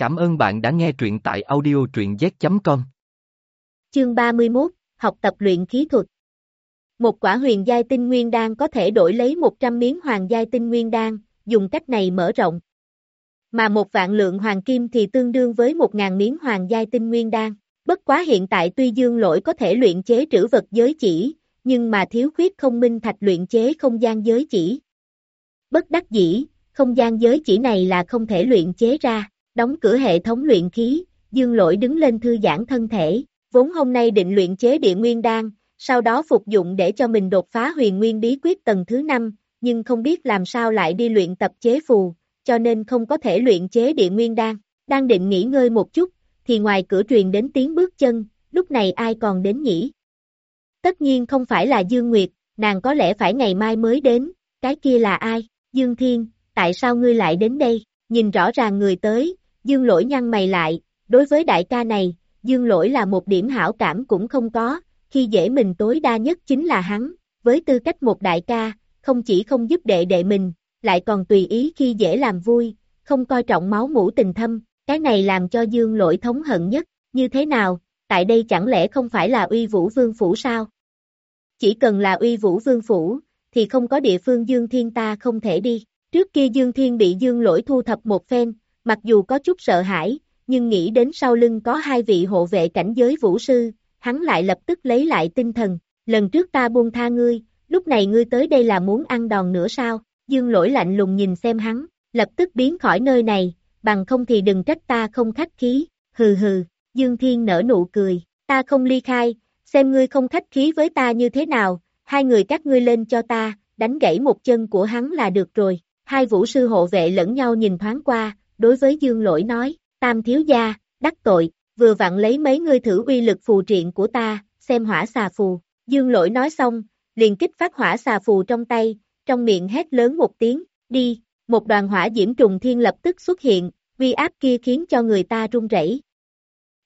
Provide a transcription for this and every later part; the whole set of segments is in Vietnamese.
Cảm ơn bạn đã nghe truyện tại audio truyện z.com. Chương 31, học tập luyện khí thuật. Một quả huyền giai tinh nguyên đan có thể đổi lấy 100 miếng hoàng giai tinh nguyên đan, dùng cách này mở rộng. Mà một vạn lượng hoàng kim thì tương đương với 1.000 miếng hoàng giai tinh nguyên đan. Bất quá hiện tại tuy dương lỗi có thể luyện chế trữ vật giới chỉ, nhưng mà thiếu khuyết không minh thạch luyện chế không gian giới chỉ. Bất đắc dĩ, không gian giới chỉ này là không thể luyện chế ra, đóng cửa hệ thống luyện khí, dương lỗi đứng lên thư giãn thân thể, vốn hôm nay định luyện chế địa nguyên đan, sau đó phục dụng để cho mình đột phá huyền nguyên bí quyết tầng thứ 5, nhưng không biết làm sao lại đi luyện tập chế phù, cho nên không có thể luyện chế địa nguyên đan, đang định nghỉ ngơi một chút, thì ngoài cửa truyền đến tiếng bước chân, lúc này ai còn đến nhỉ? Tất nhiên không phải là Dương Nguyệt, nàng có lẽ phải ngày mai mới đến, cái kia là ai? Dương Thiên, tại sao ngươi lại đến đây? Nhìn rõ ràng người tới, Dương Lỗi nhăn mày lại, đối với đại ca này, Dương Lỗi là một điểm hảo cảm cũng không có, khi dễ mình tối đa nhất chính là hắn, với tư cách một đại ca, không chỉ không giúp đệ đệ mình, lại còn tùy ý khi dễ làm vui, không coi trọng máu mũ tình thâm, cái này làm cho Dương Lỗi thống hận nhất, như thế nào, tại đây chẳng lẽ không phải là uy vũ vương phủ sao? Chỉ cần là uy vũ vương phủ, thì không có địa phương Dương Thiên ta không thể đi. Trước kia Dương Thiên bị Dương lỗi thu thập một phen, mặc dù có chút sợ hãi, nhưng nghĩ đến sau lưng có hai vị hộ vệ cảnh giới vũ sư, hắn lại lập tức lấy lại tinh thần. Lần trước ta buông tha ngươi, lúc này ngươi tới đây là muốn ăn đòn nữa sao? Dương lỗi lạnh lùng nhìn xem hắn, lập tức biến khỏi nơi này, bằng không thì đừng trách ta không khách khí, hừ hừ, Dương Thiên nở nụ cười, ta không ly khai, xem ngươi không khách khí với ta như thế nào, hai người các ngươi lên cho ta, đánh gãy một chân của hắn là được rồi. Hai vũ sư hộ vệ lẫn nhau nhìn thoáng qua, đối với dương lỗi nói, tam thiếu gia, đắc tội, vừa vặn lấy mấy ngươi thử uy lực phù triện của ta, xem hỏa xà phù. Dương lỗi nói xong, liền kích phát hỏa xà phù trong tay, trong miệng hét lớn một tiếng, đi, một đoàn hỏa diễm trùng thiên lập tức xuất hiện, vi áp kia khiến cho người ta run rẩy.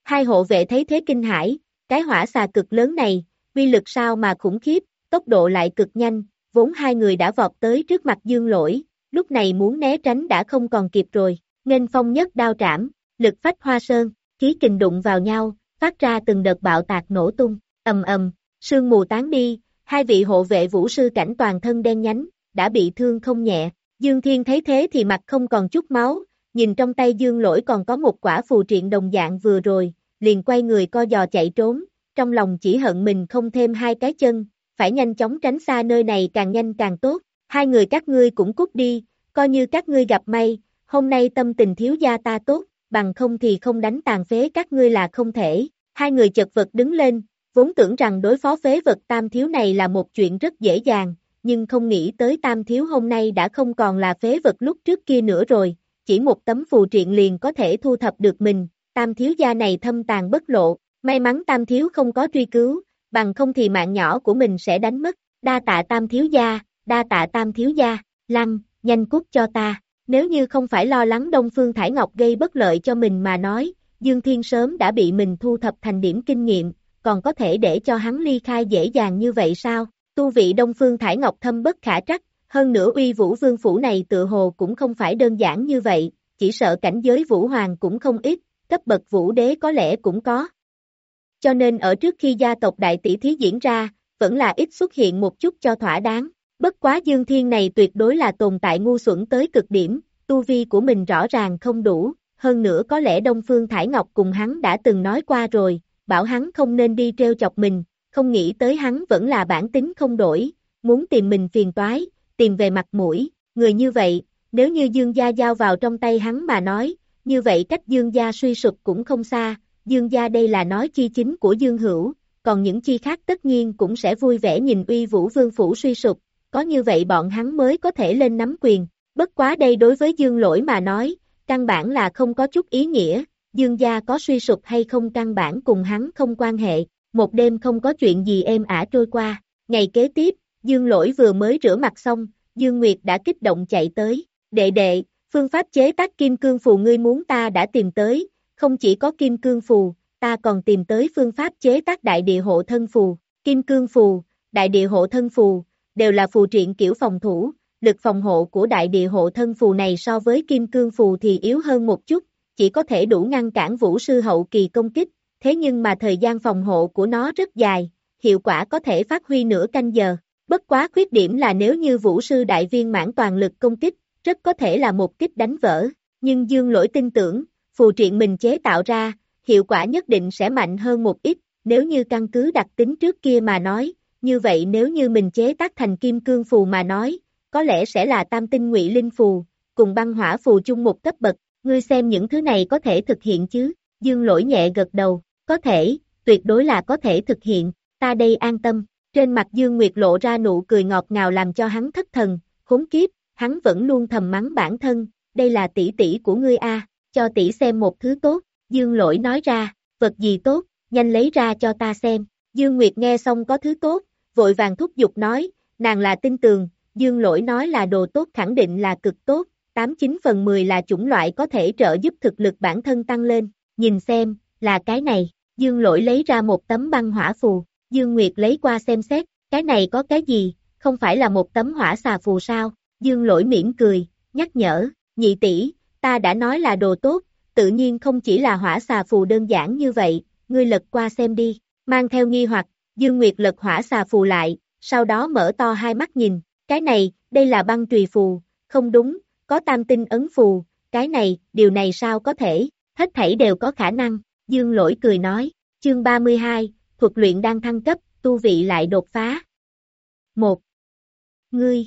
Hai hộ vệ thấy thế kinh hãi, cái hỏa xà cực lớn này, uy lực sao mà khủng khiếp, tốc độ lại cực nhanh, vốn hai người đã vọt tới trước mặt dương lỗi, lúc này muốn né tránh đã không còn kịp rồi, nghênh phong nhất đao trảm, lực phách hoa sơn, khí kình đụng vào nhau, phát ra từng đợt bạo tạc nổ tung, ầm ầm, sương mù tán đi, hai vị hộ vệ vũ sư cảnh toàn thân đen nhánh, đã bị thương không nhẹ, Dương Thiên thấy thế thì mặt không còn chút máu, nhìn trong tay Dương lỗi còn có một quả phù triện đồng dạng vừa rồi, liền quay người co giò chạy trốn, trong lòng chỉ hận mình không thêm hai cái chân, phải nhanh chóng tránh xa nơi này càng nhanh càng tốt, hai người các ngươi cũng cút đi, coi như các ngươi gặp may, hôm nay tâm tình thiếu gia ta tốt, bằng không thì không đánh tàn phế các ngươi là không thể, hai người chật vật đứng lên, vốn tưởng rằng đối phó phế vật tam thiếu này là một chuyện rất dễ dàng, nhưng không nghĩ tới tam thiếu hôm nay đã không còn là phế vật lúc trước kia nữa rồi, chỉ một tấm phù triện liền có thể thu thập được mình, tam thiếu gia này thâm tàn bất lộ, may mắn tam thiếu không có truy cứu, bằng không thì mạng nhỏ của mình sẽ đánh mất, đa tạ tam thiếu gia, đa tạ tam thiếu gia, lăng, nhanh cút cho ta, nếu như không phải lo lắng Đông Phương Thải Ngọc gây bất lợi cho mình mà nói, Dương Thiên sớm đã bị mình thu thập thành điểm kinh nghiệm, còn có thể để cho hắn ly khai dễ dàng như vậy sao, tu vị Đông Phương Thải Ngọc thâm bất khả trắc, hơn nữa uy vũ vương phủ này tự hồ cũng không phải đơn giản như vậy, chỉ sợ cảnh giới vũ hoàng cũng không ít, cấp bậc vũ đế có lẽ cũng có, cho nên ở trước khi gia tộc đại tỷ thí diễn ra, vẫn là ít xuất hiện một chút cho thỏa đáng. Bất quá Dương Thiên này tuyệt đối là tồn tại ngu xuẩn tới cực điểm, tu vi của mình rõ ràng không đủ, hơn nữa có lẽ Đông Phương Thải Ngọc cùng hắn đã từng nói qua rồi, bảo hắn không nên đi treo chọc mình, không nghĩ tới hắn vẫn là bản tính không đổi, muốn tìm mình phiền toái, tìm về mặt mũi, người như vậy, nếu như Dương Gia giao vào trong tay hắn mà nói, như vậy cách Dương Gia suy sụp cũng không xa, Dương gia đây là nói chi chính của Dương Hữu, còn những chi khác tất nhiên cũng sẽ vui vẻ nhìn uy vũ vương phủ suy sụp, có như vậy bọn hắn mới có thể lên nắm quyền. Bất quá đây đối với Dương lỗi mà nói, căn bản là không có chút ý nghĩa, Dương gia có suy sụp hay không căn bản cùng hắn không quan hệ, một đêm không có chuyện gì êm ả trôi qua. Ngày kế tiếp, Dương lỗi vừa mới rửa mặt xong, Dương Nguyệt đã kích động chạy tới, đệ đệ, phương pháp chế tác kim cương phù ngươi muốn ta đã tìm tới, không chỉ có kim cương phù, ta còn tìm tới phương pháp chế tác đại địa hộ thân phù, kim cương phù, đại địa hộ thân phù, đều là phù triện kiểu phòng thủ, lực phòng hộ của đại địa hộ thân phù này so với kim cương phù thì yếu hơn một chút, chỉ có thể đủ ngăn cản vũ sư hậu kỳ công kích, thế nhưng mà thời gian phòng hộ của nó rất dài, hiệu quả có thể phát huy nửa canh giờ. Bất quá khuyết điểm là nếu như vũ sư đại viên mãn toàn lực công kích, rất có thể là một kích đánh vỡ, nhưng dương lỗi tin tưởng, phù triện mình chế tạo ra, hiệu quả nhất định sẽ mạnh hơn một ít, nếu như căn cứ đặc tính trước kia mà nói, như vậy nếu như mình chế tác thành kim cương phù mà nói, có lẽ sẽ là tam tinh ngụy linh phù, cùng băng hỏa phù chung một cấp bậc, ngươi xem những thứ này có thể thực hiện chứ, dương lỗi nhẹ gật đầu, có thể, tuyệt đối là có thể thực hiện, ta đây an tâm, trên mặt Dương Nguyệt lộ ra nụ cười ngọt ngào làm cho hắn thất thần, khốn kiếp, hắn vẫn luôn thầm mắng bản thân, đây là tỷ tỷ của ngươi a, cho tỷ xem một thứ tốt, Dương Lỗi nói ra, vật gì tốt, nhanh lấy ra cho ta xem, Dương Nguyệt nghe xong có thứ tốt, vội vàng thúc giục nói, nàng là tin tường, Dương Lỗi nói là đồ tốt khẳng định là cực tốt, 89 phần 10 là chủng loại có thể trợ giúp thực lực bản thân tăng lên, nhìn xem, là cái này, Dương Lỗi lấy ra một tấm băng hỏa phù, Dương Nguyệt lấy qua xem xét, cái này có cái gì, không phải là một tấm hỏa xà phù sao, Dương Lỗi mỉm cười, nhắc nhở, nhị tỷ, ta đã nói là đồ tốt, tự nhiên không chỉ là hỏa xà phù đơn giản như vậy, ngươi lật qua xem đi, mang theo nghi hoặc, Dương Nguyệt lật hỏa xà phù lại, sau đó mở to hai mắt nhìn, cái này, đây là băng trùy phù, không đúng, có tam tinh ấn phù, cái này, điều này sao có thể, hết thảy đều có khả năng, Dương Lỗi cười nói, chương 32, thuật luyện đang thăng cấp, tu vị lại đột phá. 1. Ngươi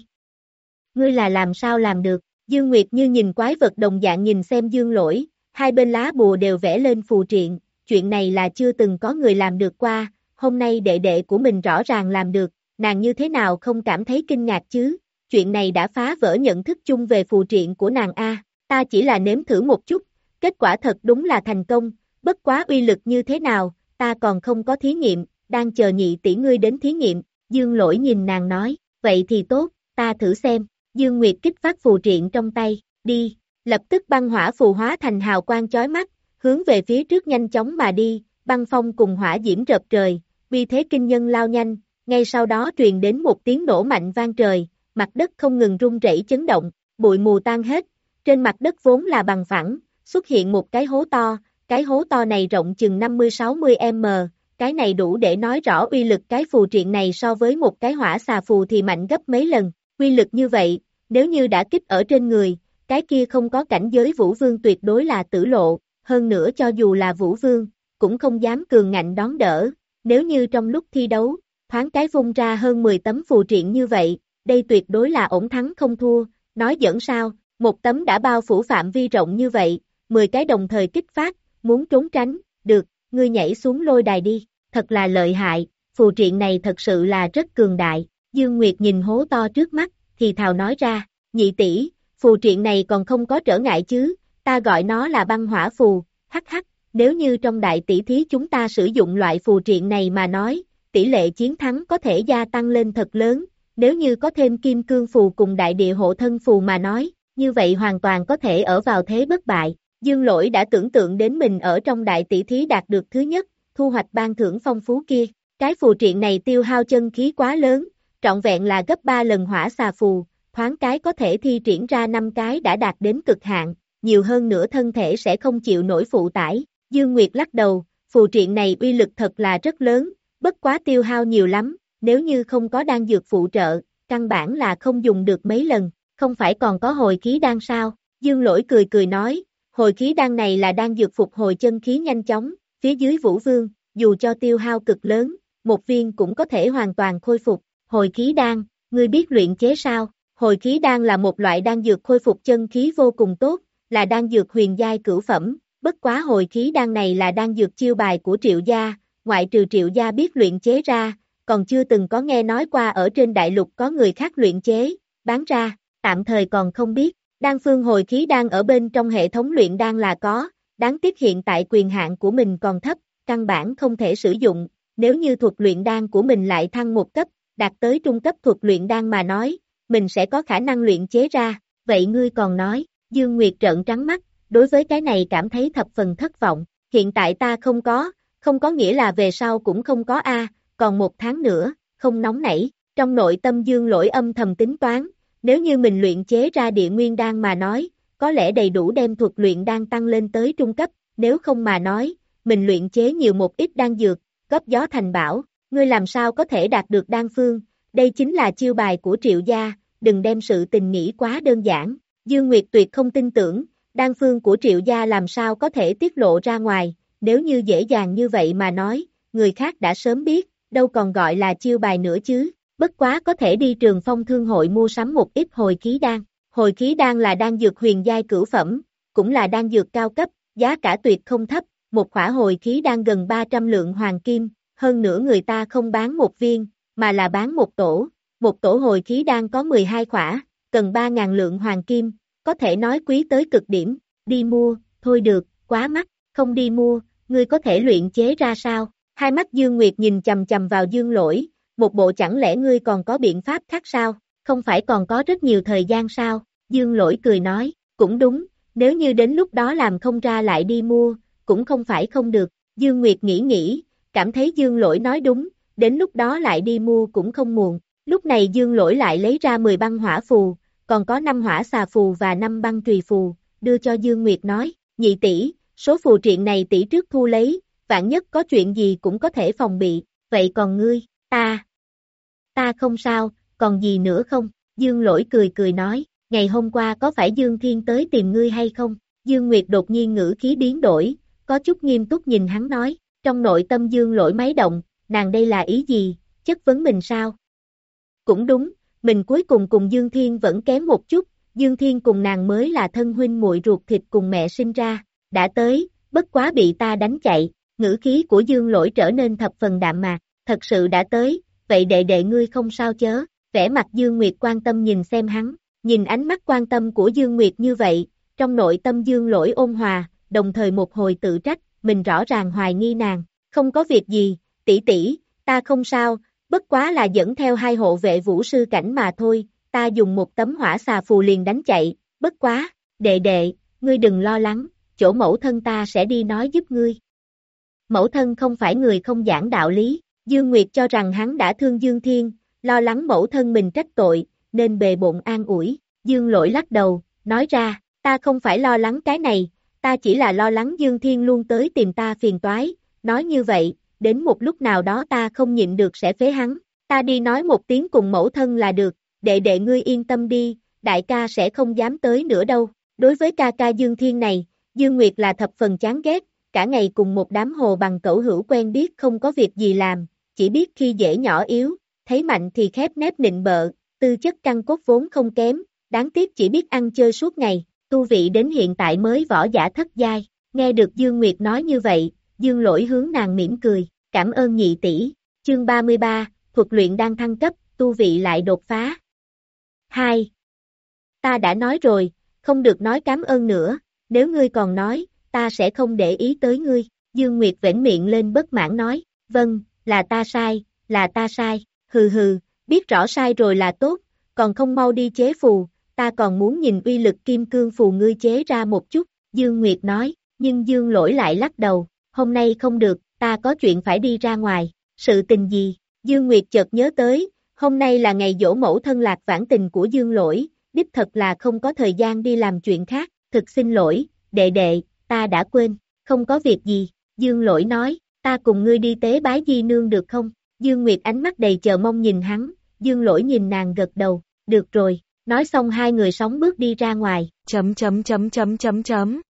Ngươi là làm sao làm được, Dương Nguyệt như nhìn quái vật đồng dạng nhìn xem Dương Lỗi, hai bên lá bùa đều vẽ lên phù triện, chuyện này là chưa từng có người làm được qua, hôm nay đệ đệ của mình rõ ràng làm được, nàng như thế nào không cảm thấy kinh ngạc chứ, chuyện này đã phá vỡ nhận thức chung về phù triện của nàng A, ta chỉ là nếm thử một chút, kết quả thật đúng là thành công, bất quá uy lực như thế nào, ta còn không có thí nghiệm, đang chờ nhị tỷ ngươi đến thí nghiệm, Dương lỗi nhìn nàng nói, vậy thì tốt, ta thử xem, Dương Nguyệt kích phát phù triện trong tay, đi, lập tức băng hỏa phù hóa thành hào quang chói mắt, hướng về phía trước nhanh chóng mà đi, băng phong cùng hỏa diễm rợp trời, vì thế kinh nhân lao nhanh, ngay sau đó truyền đến một tiếng nổ mạnh vang trời, mặt đất không ngừng rung rẩy chấn động, bụi mù tan hết, trên mặt đất vốn là bằng phẳng, xuất hiện một cái hố to, cái hố to này rộng chừng 50-60m, cái này đủ để nói rõ uy lực cái phù triện này so với một cái hỏa xà phù thì mạnh gấp mấy lần, uy lực như vậy, nếu như đã kích ở trên người, cái kia không có cảnh giới vũ vương tuyệt đối là tử lộ, hơn nữa cho dù là vũ vương, cũng không dám cường ngạnh đón đỡ, nếu như trong lúc thi đấu, thoáng cái vung ra hơn 10 tấm phù triện như vậy, đây tuyệt đối là ổn thắng không thua, nói dẫn sao, một tấm đã bao phủ phạm vi rộng như vậy, 10 cái đồng thời kích phát, muốn trốn tránh, được, ngươi nhảy xuống lôi đài đi, thật là lợi hại, phù triện này thật sự là rất cường đại, Dương Nguyệt nhìn hố to trước mắt, thì thào nói ra, nhị tỷ, phù triện này còn không có trở ngại chứ, ta gọi nó là băng hỏa phù, hắc hắc, nếu như trong đại tỷ thí chúng ta sử dụng loại phù triện này mà nói, tỷ lệ chiến thắng có thể gia tăng lên thật lớn, nếu như có thêm kim cương phù cùng đại địa hộ thân phù mà nói, như vậy hoàn toàn có thể ở vào thế bất bại. Dương lỗi đã tưởng tượng đến mình ở trong đại tỷ thí đạt được thứ nhất, thu hoạch ban thưởng phong phú kia. Cái phù triện này tiêu hao chân khí quá lớn, trọn vẹn là gấp 3 lần hỏa xà phù, thoáng cái có thể thi triển ra 5 cái đã đạt đến cực hạn, nhiều hơn nữa thân thể sẽ không chịu nổi phụ tải. Dương Nguyệt lắc đầu, phù triện này uy lực thật là rất lớn, bất quá tiêu hao nhiều lắm, nếu như không có đan dược phụ trợ, căn bản là không dùng được mấy lần, không phải còn có hồi khí đan sao? Dương lỗi cười cười nói, hồi khí đan này là đan dược phục hồi chân khí nhanh chóng, phía dưới vũ vương, dù cho tiêu hao cực lớn, một viên cũng có thể hoàn toàn khôi phục, hồi khí đan, ngươi biết luyện chế sao? Hồi khí đan là một loại đan dược khôi phục chân khí vô cùng tốt, là đan dược huyền giai cửu phẩm, bất quá hồi khí đan này là đan dược chiêu bài của triệu gia, ngoại trừ triệu gia biết luyện chế ra, còn chưa từng có nghe nói qua ở trên đại lục có người khác luyện chế, bán ra, tạm thời còn không biết, đan phương hồi khí đang ở bên trong hệ thống luyện đan là có, đáng tiếc hiện tại quyền hạn của mình còn thấp, căn bản không thể sử dụng, nếu như thuật luyện đan của mình lại thăng một cấp, đạt tới trung cấp thuật luyện đan mà nói, mình sẽ có khả năng luyện chế ra, vậy ngươi còn nói, Dương Nguyệt trợn trắng mắt, đối với cái này cảm thấy thập phần thất vọng, hiện tại ta không có, không có nghĩa là về sau cũng không có A, còn một tháng nữa, không nóng nảy, trong nội tâm dương lỗi âm thầm tính toán, nếu như mình luyện chế ra địa nguyên đan mà nói, có lẽ đầy đủ đem thuật luyện đan tăng lên tới trung cấp, nếu không mà nói, mình luyện chế nhiều một ít đan dược, góp gió thành bảo, ngươi làm sao có thể đạt được đan phương, đây chính là chiêu bài của triệu gia, đừng đem sự tình nghĩ quá đơn giản. Dương Nguyệt tuyệt không tin tưởng, đan phương của triệu gia làm sao có thể tiết lộ ra ngoài, nếu như dễ dàng như vậy mà nói, người khác đã sớm biết, đâu còn gọi là chiêu bài nữa chứ, bất quá có thể đi trường phong thương hội mua sắm một ít hồi khí đan. Hồi khí đan là đan dược huyền giai cửu phẩm, cũng là đan dược cao cấp, giá cả tuyệt không thấp, một khỏa hồi khí đan gần 300 lượng hoàng kim, hơn nữa người ta không bán một viên, mà là bán một tổ, một tổ hồi khí đan có 12 khỏa, cần 3.000 lượng hoàng kim, có thể nói quý tới cực điểm, đi mua, thôi được, quá mắc, không đi mua, ngươi có thể luyện chế ra sao? Hai mắt Dương Nguyệt nhìn chầm chầm vào Dương lỗi, một bộ chẳng lẽ ngươi còn có biện pháp khác sao, không phải còn có rất nhiều thời gian sao? Dương lỗi cười nói, cũng đúng, nếu như đến lúc đó làm không ra lại đi mua, cũng không phải không được. Dương Nguyệt nghĩ nghĩ, cảm thấy Dương lỗi nói đúng, đến lúc đó lại đi mua cũng không muộn. Lúc này Dương lỗi lại lấy ra 10 băng hỏa phù, còn có 5 hỏa xà phù và 5 băng trùy phù, đưa cho Dương Nguyệt nói, nhị tỷ, số phù triện này tỷ trước thu lấy, vạn nhất có chuyện gì cũng có thể phòng bị, vậy còn ngươi, ta, ta không sao, còn gì nữa không? Dương lỗi cười cười nói, ngày hôm qua có phải Dương Thiên tới tìm ngươi hay không? Dương Nguyệt đột nhiên ngữ khí biến đổi, có chút nghiêm túc nhìn hắn nói, trong nội tâm Dương lỗi máy động, nàng đây là ý gì, chất vấn mình sao? Cũng đúng, mình cuối cùng cùng Dương Thiên vẫn kém một chút, Dương Thiên cùng nàng mới là thân huynh muội ruột thịt cùng mẹ sinh ra, đã tới, bất quá bị ta đánh chạy, ngữ khí của Dương lỗi trở nên thập phần đạm mạc, thật sự đã tới, vậy đệ đệ ngươi không sao chớ, vẻ mặt Dương Nguyệt quan tâm nhìn xem hắn, nhìn ánh mắt quan tâm của Dương Nguyệt như vậy, trong nội tâm Dương lỗi ôn hòa, đồng thời một hồi tự trách, mình rõ ràng hoài nghi nàng, không có việc gì, tỷ tỷ, ta không sao, bất quá là dẫn theo hai hộ vệ vũ sư cảnh mà thôi, ta dùng một tấm hỏa xà phù liền đánh chạy, bất quá, đệ đệ, ngươi đừng lo lắng, chỗ mẫu thân ta sẽ đi nói giúp ngươi. Mẫu thân không phải người không giảng đạo lý, Dương Nguyệt cho rằng hắn đã thương Dương Thiên, lo lắng mẫu thân mình trách tội, nên bề bộn an ủi, Dương lỗi lắc đầu, nói ra, ta không phải lo lắng cái này, ta chỉ là lo lắng Dương Thiên luôn tới tìm ta phiền toái, nói như vậy, đến một lúc nào đó ta không nhịn được sẽ phế hắn, ta đi nói một tiếng cùng mẫu thân là được, đệ đệ ngươi yên tâm đi, đại ca sẽ không dám tới nữa đâu, đối với ca ca Dương Thiên này, Dương Nguyệt là thập phần chán ghét, cả ngày cùng một đám hồ bằng cẩu hữu quen biết không có việc gì làm, chỉ biết khi dễ nhỏ yếu, thấy mạnh thì khép nép nịnh bợ, tư chất căn cốt vốn không kém, đáng tiếc chỉ biết ăn chơi suốt ngày, tu vị đến hiện tại mới võ giả thất giai, nghe được Dương Nguyệt nói như vậy, Dương lỗi hướng nàng mỉm cười, cảm ơn nhị tỷ, chương 33, thuật luyện đang thăng cấp, tu vị lại đột phá. 2. Ta đã nói rồi, không được nói cảm ơn nữa, nếu ngươi còn nói, ta sẽ không để ý tới ngươi, Dương Nguyệt vẻn miệng lên bất mãn nói, vâng, là ta sai, là ta sai, hừ hừ, biết rõ sai rồi là tốt, còn không mau đi chế phù, ta còn muốn nhìn uy lực kim cương phù ngươi chế ra một chút, Dương Nguyệt nói, nhưng Dương lỗi lại lắc đầu, hôm nay không được, ta có chuyện phải đi ra ngoài, sự tình gì, Dương Nguyệt chợt nhớ tới, hôm nay là ngày dỗ mẫu thân lạc vãn tình của Dương lỗi, đích thật là không có thời gian đi làm chuyện khác, thực xin lỗi, đệ đệ, ta đã quên, không có việc gì, Dương lỗi nói, ta cùng ngươi đi tế bái di nương được không? Dương Nguyệt ánh mắt đầy chờ mong nhìn hắn, Dương lỗi nhìn nàng gật đầu, được rồi, nói xong hai người sóng bước đi ra ngoài, chấm chấm chấm chấm chấm chấm.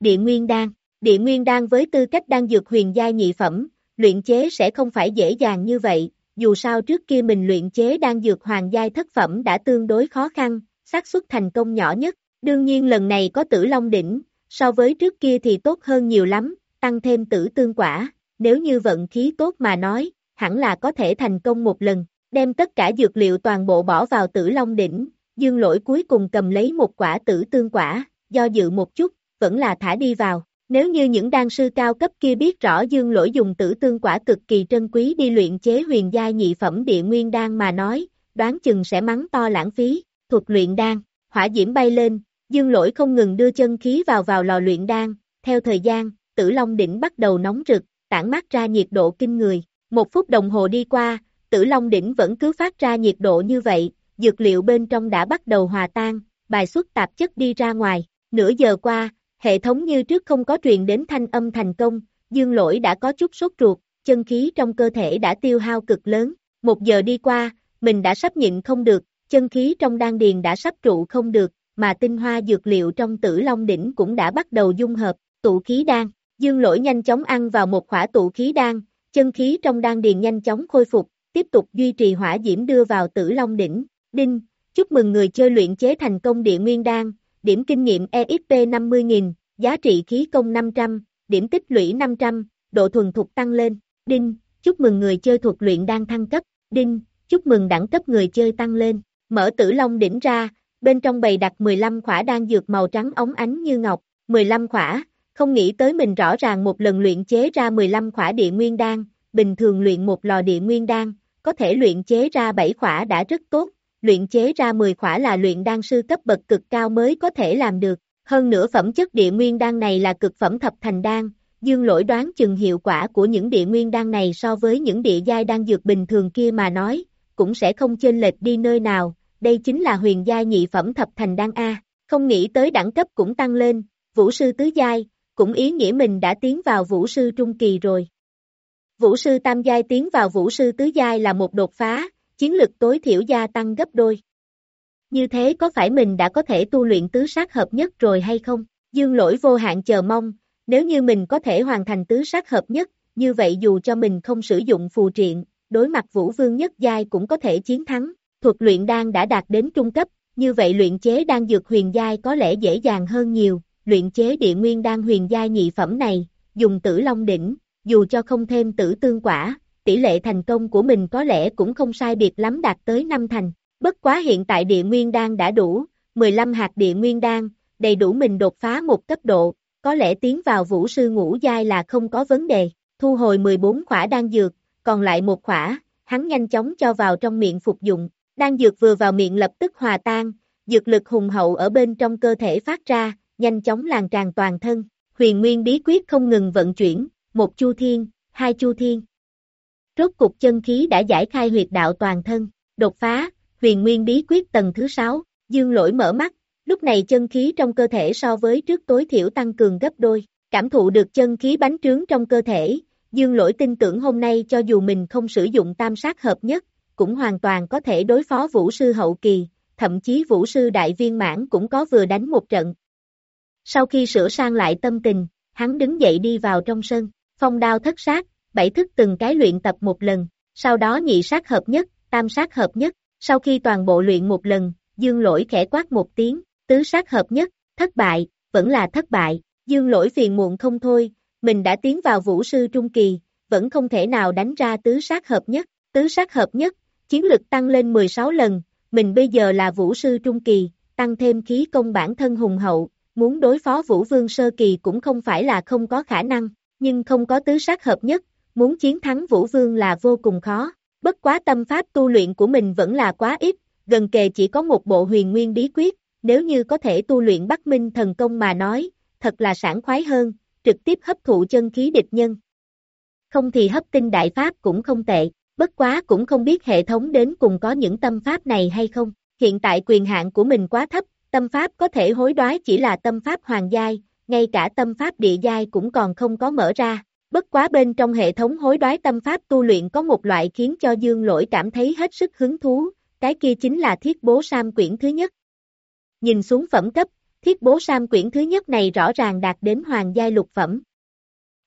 Địa Nguyên Đan, Địa Nguyên Đan với tư cách đan dược huyền giai nhị phẩm, luyện chế sẽ không phải dễ dàng như vậy, dù sao trước kia mình luyện chế đan dược hoàng giai thất phẩm đã tương đối khó khăn, xác suất thành công nhỏ nhất, đương nhiên lần này có tử long đỉnh, so với trước kia thì tốt hơn nhiều lắm, tăng thêm tử tương quả, nếu như vận khí tốt mà nói, hẳn là có thể thành công một lần, đem tất cả dược liệu toàn bộ bỏ vào tử long đỉnh, dương lỗi cuối cùng cầm lấy một quả tử tương quả, do dự một chút, vẫn là thả đi vào. Nếu như những đan sư cao cấp kia biết rõ dương lỗi dùng tử tương quả cực kỳ trân quý đi luyện chế huyền gia nhị phẩm địa nguyên đan mà nói, đoán chừng sẽ mắng to lãng phí, thuật luyện đan, hỏa diễm bay lên, dương lỗi không ngừng đưa chân khí vào vào lò luyện đan, theo thời gian, tử long đỉnh bắt đầu nóng rực, tản mát ra nhiệt độ kinh người, một phút đồng hồ đi qua, tử long đỉnh vẫn cứ phát ra nhiệt độ như vậy, dược liệu bên trong đã bắt đầu hòa tan, bài xuất tạp chất đi ra ngoài, Nửa giờ qua, hệ thống như trước không có truyền đến thanh âm thành công, dương lỗi đã có chút sốt ruột, chân khí trong cơ thể đã tiêu hao cực lớn. Một giờ đi qua, mình đã sắp nhịn không được, chân khí trong đan điền đã sắp trụ không được, mà tinh hoa dược liệu trong tử long đỉnh cũng đã bắt đầu dung hợp, tụ khí đan. Dương lỗi nhanh chóng ăn vào một khỏa tụ khí đan, chân khí trong đan điền nhanh chóng khôi phục, tiếp tục duy trì hỏa diễm đưa vào tử long đỉnh. Đinh, chúc mừng người chơi luyện chế thành công địa nguyên đan, điểm kinh nghiệm EXP 50.000, giá trị khí công 500, điểm tích lũy 500, độ thuần thục tăng lên. Đinh, chúc mừng người chơi thuộc luyện đang thăng cấp. Đinh, chúc mừng đẳng cấp người chơi tăng lên. Mở tử long đỉnh ra, bên trong bày đặt 15 khỏa đan dược màu trắng ống ánh như ngọc, 15 khỏa, không nghĩ tới mình rõ ràng một lần luyện chế ra 15 khỏa địa nguyên đan, bình thường luyện một lò địa nguyên đan, có thể luyện chế ra 7 khỏa đã rất tốt, luyện chế ra 10 khỏa là luyện đan sư cấp bậc cực cao mới có thể làm được. Hơn nữa phẩm chất địa nguyên đan này là cực phẩm thập thành đan, dương lỗi đoán chừng hiệu quả của những địa nguyên đan này so với những địa giai đan dược bình thường kia mà nói, cũng sẽ không chênh lệch đi nơi nào, đây chính là huyền giai nhị phẩm thập thành đan A, không nghĩ tới đẳng cấp cũng tăng lên, vũ sư tứ giai, cũng ý nghĩa mình đã tiến vào vũ sư trung kỳ rồi. Vũ sư tam giai tiến vào vũ sư tứ giai là một đột phá, chiến lực tối thiểu gia tăng gấp đôi. Như thế có phải mình đã có thể tu luyện tứ sát hợp nhất rồi hay không? Dương lỗi vô hạn chờ mong, nếu như mình có thể hoàn thành tứ sát hợp nhất, như vậy dù cho mình không sử dụng phù triện, đối mặt vũ vương nhất giai cũng có thể chiến thắng. Thuật luyện đan đã đạt đến trung cấp, như vậy luyện chế đan dược huyền giai có lẽ dễ dàng hơn nhiều, luyện chế địa nguyên đan huyền giai nhị phẩm này, dùng tử long đỉnh, dù cho không thêm tử tương quả, tỷ lệ thành công của mình có lẽ cũng không sai biệt lắm đạt tới năm thành. Bất quá hiện tại địa nguyên đan đã đủ, 15 hạt địa nguyên đan, đầy đủ mình đột phá một cấp độ, có lẽ tiến vào vũ sư ngũ giai là không có vấn đề. Thu hồi 14 khỏa đan dược, còn lại một khỏa, hắn nhanh chóng cho vào trong miệng phục dụng. Đan dược vừa vào miệng lập tức hòa tan, dược lực hùng hậu ở bên trong cơ thể phát ra, nhanh chóng làn tràn toàn thân. Huyền Nguyên bí quyết không ngừng vận chuyển, một chu thiên, hai chu thiên. Rốt cục chân khí đã giải khai huyệt đạo toàn thân, đột phá, huyền nguyên bí quyết tầng thứ 6, dương lỗi mở mắt, lúc này chân khí trong cơ thể so với trước tối thiểu tăng cường gấp đôi, cảm thụ được chân khí bánh trướng trong cơ thể, dương lỗi tin tưởng hôm nay cho dù mình không sử dụng tam sát hợp nhất, cũng hoàn toàn có thể đối phó vũ sư hậu kỳ, thậm chí vũ sư đại viên mãn cũng có vừa đánh một trận. Sau khi sửa sang lại tâm tình, hắn đứng dậy đi vào trong sân, phong đao thất sát, bảy thức từng cái luyện tập một lần, sau đó nhị sát hợp nhất, tam sát hợp nhất, sau khi toàn bộ luyện một lần, dương lỗi khẽ quát một tiếng, tứ sát hợp nhất, thất bại, vẫn là thất bại, dương lỗi phiền muộn không thôi, mình đã tiến vào vũ sư trung kỳ, vẫn không thể nào đánh ra tứ sát hợp nhất, tứ sát hợp nhất, chiến lực tăng lên 16 lần, mình bây giờ là vũ sư trung kỳ, tăng thêm khí công bản thân hùng hậu, muốn đối phó vũ vương sơ kỳ cũng không phải là không có khả năng, nhưng không có tứ sát hợp nhất, muốn chiến thắng vũ vương là vô cùng khó. Bất quá tâm pháp tu luyện của mình vẫn là quá ít, gần kề chỉ có một bộ huyền nguyên bí quyết, nếu như có thể tu luyện Bắc Minh thần công mà nói, thật là sảng khoái hơn, trực tiếp hấp thụ chân khí địch nhân. Không thì hấp tinh đại pháp cũng không tệ, bất quá cũng không biết hệ thống đến cùng có những tâm pháp này hay không. Hiện tại quyền hạn của mình quá thấp, tâm pháp có thể hối đoái chỉ là tâm pháp hoàng giai, ngay cả tâm pháp địa giai cũng còn không có mở ra. Bất quá bên trong hệ thống hối đoái tâm pháp tu luyện có một loại khiến cho dương lỗi cảm thấy hết sức hứng thú, cái kia chính là thiết bố sam quyển thứ nhất. Nhìn xuống phẩm cấp, thiết bố sam quyển thứ nhất này rõ ràng đạt đến hoàng giai lục phẩm.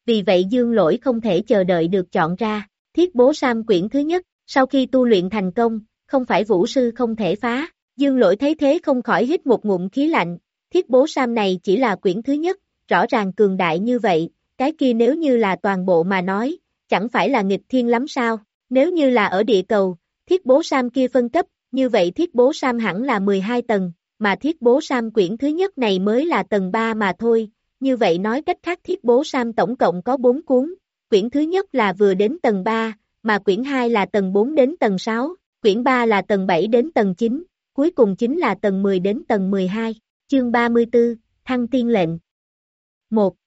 Vì vậy dương lỗi không thể chờ đợi được chọn ra, thiết bố sam quyển thứ nhất, sau khi tu luyện thành công, không phải vũ sư không thể phá, dương lỗi thấy thế không khỏi hít một ngụm khí lạnh, thiết bố sam này chỉ là quyển thứ nhất, rõ ràng cường đại như vậy, cái kia nếu như là toàn bộ mà nói, chẳng phải là nghịch thiên lắm sao, nếu như là ở địa cầu, thiết bố Sam kia phân cấp, như vậy thiết bố Sam hẳn là 12 tầng, mà thiết bố Sam quyển thứ nhất này mới là tầng 3 mà thôi, như vậy nói cách khác thiết bố Sam tổng cộng có 4 cuốn, quyển thứ nhất là vừa đến tầng 3, mà quyển 2 là tầng 4 đến tầng 6, quyển 3 là tầng 7 đến tầng 9, cuối cùng chính là tầng 10 đến tầng 12, chương 34, Thăng Tiên Lệnh. 1.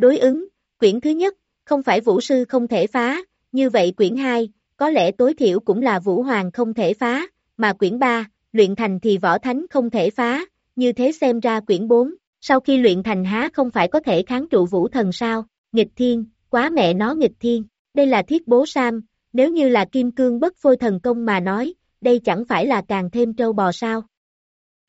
Đối ứng, quyển thứ nhất, không phải vũ sư không thể phá, như vậy quyển 2, có lẽ tối thiểu cũng là vũ hoàng không thể phá, mà quyển 3, luyện thành thì võ thánh không thể phá, như thế xem ra quyển 4, sau khi luyện thành há không phải có thể kháng trụ vũ thần sao, nghịch thiên, quá mẹ nó nghịch thiên, đây là thiết bố Sam, nếu như là kim cương bất phôi thần công mà nói, đây chẳng phải là càng thêm trâu bò sao.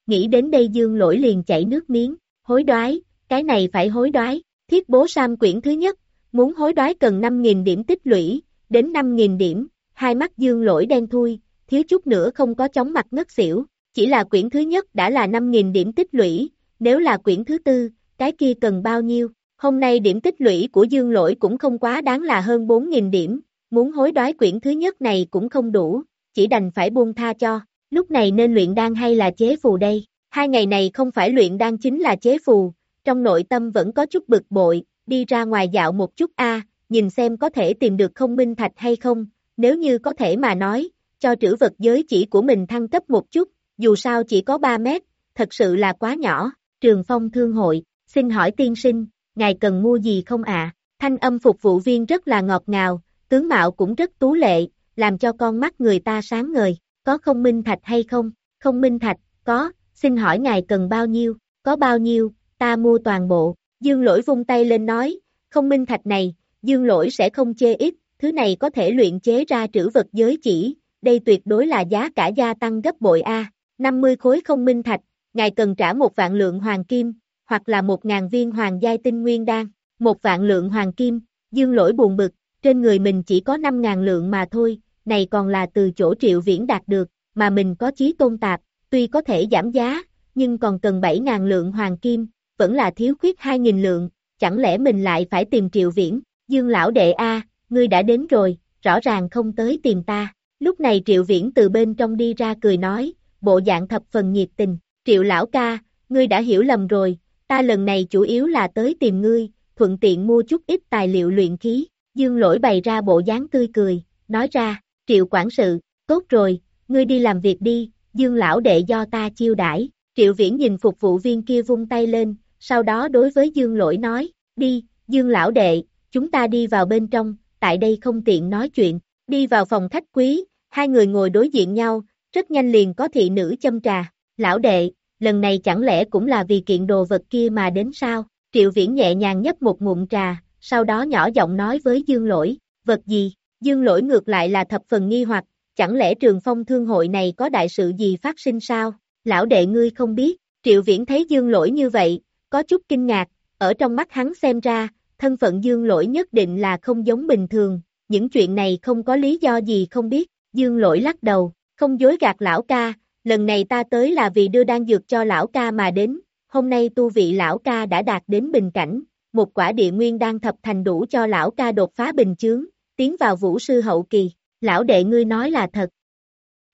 Nghĩ đến đây dương lỗi liền chảy nước miếng, hối đoái, cái này phải hối đoái, thiết bố Sam quyển thứ nhất, muốn hối đoái cần 5.000 điểm tích lũy, đến 5.000 điểm, hai mắt dương lỗi đen thui, thiếu chút nữa không có chóng mặt ngất xỉu, chỉ là quyển thứ nhất đã là 5.000 điểm tích lũy, nếu là quyển thứ tư, cái kia cần bao nhiêu, hôm nay điểm tích lũy của dương lỗi cũng không quá đáng là hơn 4.000 điểm, muốn hối đoái quyển thứ nhất này cũng không đủ, chỉ đành phải buông tha cho, lúc này nên luyện đan hay là chế phù đây, hai ngày này không phải luyện đan chính là chế phù, trong nội tâm vẫn có chút bực bội, đi ra ngoài dạo một chút a nhìn xem có thể tìm được không minh thạch hay không, nếu như có thể mà nói, cho trữ vật giới chỉ của mình thăng cấp một chút, dù sao chỉ có 3 mét, thật sự là quá nhỏ, trường phong thương hội, xin hỏi tiên sinh, ngài cần mua gì không ạ? Thanh âm phục vụ viên rất là ngọt ngào, tướng mạo cũng rất tú lệ, làm cho con mắt người ta sáng ngời, có không minh thạch hay không? Không minh thạch, có, xin hỏi ngài cần bao nhiêu, có bao nhiêu, ta mua toàn bộ, dương lỗi vung tay lên nói, không minh thạch này, dương lỗi sẽ không chê ít, thứ này có thể luyện chế ra trữ vật giới chỉ, đây tuyệt đối là giá cả gia tăng gấp bội A, 50 khối không minh thạch, ngài cần trả một vạn lượng hoàng kim, hoặc là một ngàn viên hoàng giai tinh nguyên đan, một vạn lượng hoàng kim, dương lỗi buồn bực, trên người mình chỉ có 5 ngàn lượng mà thôi, này còn là từ chỗ triệu viễn đạt được, mà mình có chí tôn tạp, tuy có thể giảm giá, nhưng còn cần 7 ngàn lượng hoàng kim, vẫn là thiếu khuyết 2.000 lượng, chẳng lẽ mình lại phải tìm triệu viễn, dương lão đệ A, ngươi đã đến rồi, rõ ràng không tới tìm ta, lúc này triệu viễn từ bên trong đi ra cười nói, bộ dạng thập phần nhiệt tình, triệu lão ca, ngươi đã hiểu lầm rồi, ta lần này chủ yếu là tới tìm ngươi, thuận tiện mua chút ít tài liệu luyện khí, dương lỗi bày ra bộ dáng tươi cười, nói ra, triệu quản sự, tốt rồi, ngươi đi làm việc đi, dương lão đệ do ta chiêu đãi. triệu viễn nhìn phục vụ viên kia vung tay lên, sau đó đối với dương lỗi nói, đi, dương lão đệ, chúng ta đi vào bên trong, tại đây không tiện nói chuyện, đi vào phòng khách quý, hai người ngồi đối diện nhau, rất nhanh liền có thị nữ châm trà, lão đệ, lần này chẳng lẽ cũng là vì kiện đồ vật kia mà đến sao, triệu viễn nhẹ nhàng nhấp một ngụm trà, sau đó nhỏ giọng nói với dương lỗi, vật gì, dương lỗi ngược lại là thập phần nghi hoặc, chẳng lẽ trường phong thương hội này có đại sự gì phát sinh sao, lão đệ ngươi không biết, triệu viễn thấy dương lỗi như vậy, có chút kinh ngạc, ở trong mắt hắn xem ra, thân phận dương lỗi nhất định là không giống bình thường, những chuyện này không có lý do gì không biết, dương lỗi lắc đầu, không dối gạt lão ca, lần này ta tới là vì đưa đan dược cho lão ca mà đến, hôm nay tu vị lão ca đã đạt đến bình cảnh, một quả địa nguyên đang thập thành đủ cho lão ca đột phá bình chướng, tiến vào vũ sư hậu kỳ, lão đệ ngươi nói là thật.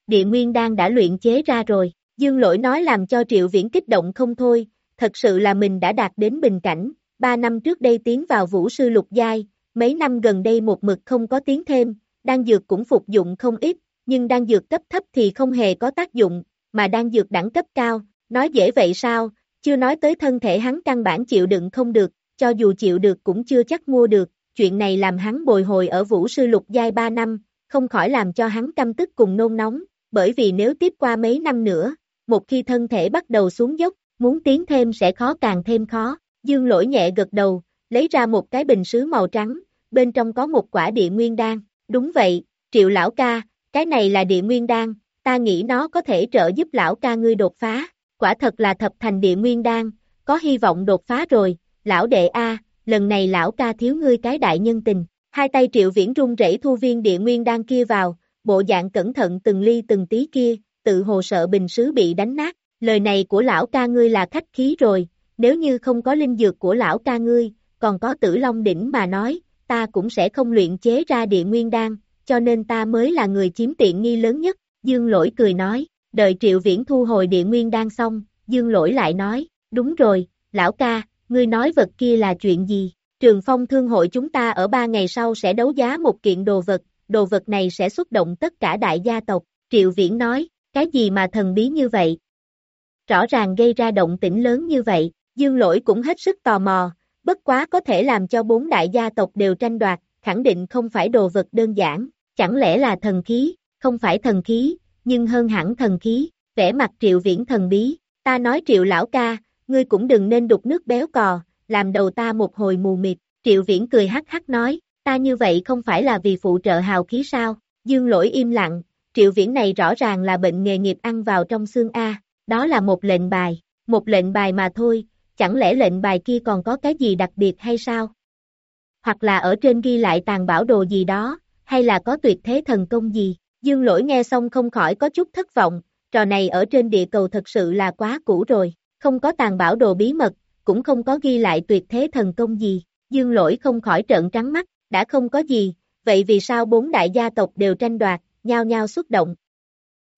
Địa nguyên đang đã luyện chế ra rồi, dương lỗi nói làm cho triệu viễn kích động không thôi, thật sự là mình đã đạt đến bình cảnh, ba năm trước đây tiến vào vũ sư lục giai, mấy năm gần đây một mực không có tiến thêm, đan dược cũng phục dụng không ít, nhưng đan dược cấp thấp thì không hề có tác dụng, mà đan dược đẳng cấp cao, nói dễ vậy sao, chưa nói tới thân thể hắn căn bản chịu đựng không được, cho dù chịu được cũng chưa chắc mua được, chuyện này làm hắn bồi hồi ở vũ sư lục giai 3 năm, không khỏi làm cho hắn căm tức cùng nôn nóng, bởi vì nếu tiếp qua mấy năm nữa, một khi thân thể bắt đầu xuống dốc, muốn tiến thêm sẽ khó càng thêm khó, dương lỗi nhẹ gật đầu, lấy ra một cái bình sứ màu trắng, bên trong có một quả địa nguyên đan, đúng vậy, triệu lão ca, cái này là địa nguyên đan, ta nghĩ nó có thể trợ giúp lão ca ngươi đột phá, quả thật là thập thành địa nguyên đan, có hy vọng đột phá rồi, lão đệ A, lần này lão ca thiếu ngươi cái đại nhân tình, hai tay triệu viễn run rẩy thu viên địa nguyên đan kia vào, bộ dạng cẩn thận từng ly từng tí kia, tự hồ sợ bình sứ bị đánh nát, lời này của lão ca ngươi là khách khí rồi, nếu như không có linh dược của lão ca ngươi, còn có tử long đỉnh mà nói, ta cũng sẽ không luyện chế ra địa nguyên đan, cho nên ta mới là người chiếm tiện nghi lớn nhất, dương lỗi cười nói, đợi triệu viễn thu hồi địa nguyên đan xong, dương lỗi lại nói, đúng rồi, lão ca, ngươi nói vật kia là chuyện gì, trường phong thương hội chúng ta ở ba ngày sau sẽ đấu giá một kiện đồ vật, đồ vật này sẽ xuất động tất cả đại gia tộc, triệu viễn nói, cái gì mà thần bí như vậy? Rõ ràng gây ra động tĩnh lớn như vậy, dương lỗi cũng hết sức tò mò, bất quá có thể làm cho bốn đại gia tộc đều tranh đoạt, khẳng định không phải đồ vật đơn giản, chẳng lẽ là thần khí, không phải thần khí, nhưng hơn hẳn thần khí, vẻ mặt triệu viễn thần bí, ta nói triệu lão ca, ngươi cũng đừng nên đục nước béo cò, làm đầu ta một hồi mù mịt, triệu viễn cười hắc hắc nói, ta như vậy không phải là vì phụ trợ hào khí sao, dương lỗi im lặng, triệu viễn này rõ ràng là bệnh nghề nghiệp ăn vào trong xương A, đó là một lệnh bài, một lệnh bài mà thôi, chẳng lẽ lệnh bài kia còn có cái gì đặc biệt hay sao? Hoặc là ở trên ghi lại tàn bảo đồ gì đó, hay là có tuyệt thế thần công gì? Dương lỗi nghe xong không khỏi có chút thất vọng, trò này ở trên địa cầu thật sự là quá cũ rồi, không có tàn bảo đồ bí mật, cũng không có ghi lại tuyệt thế thần công gì. Dương lỗi không khỏi trợn trắng mắt, đã không có gì, vậy vì sao bốn đại gia tộc đều tranh đoạt, nhao nhao xuất động?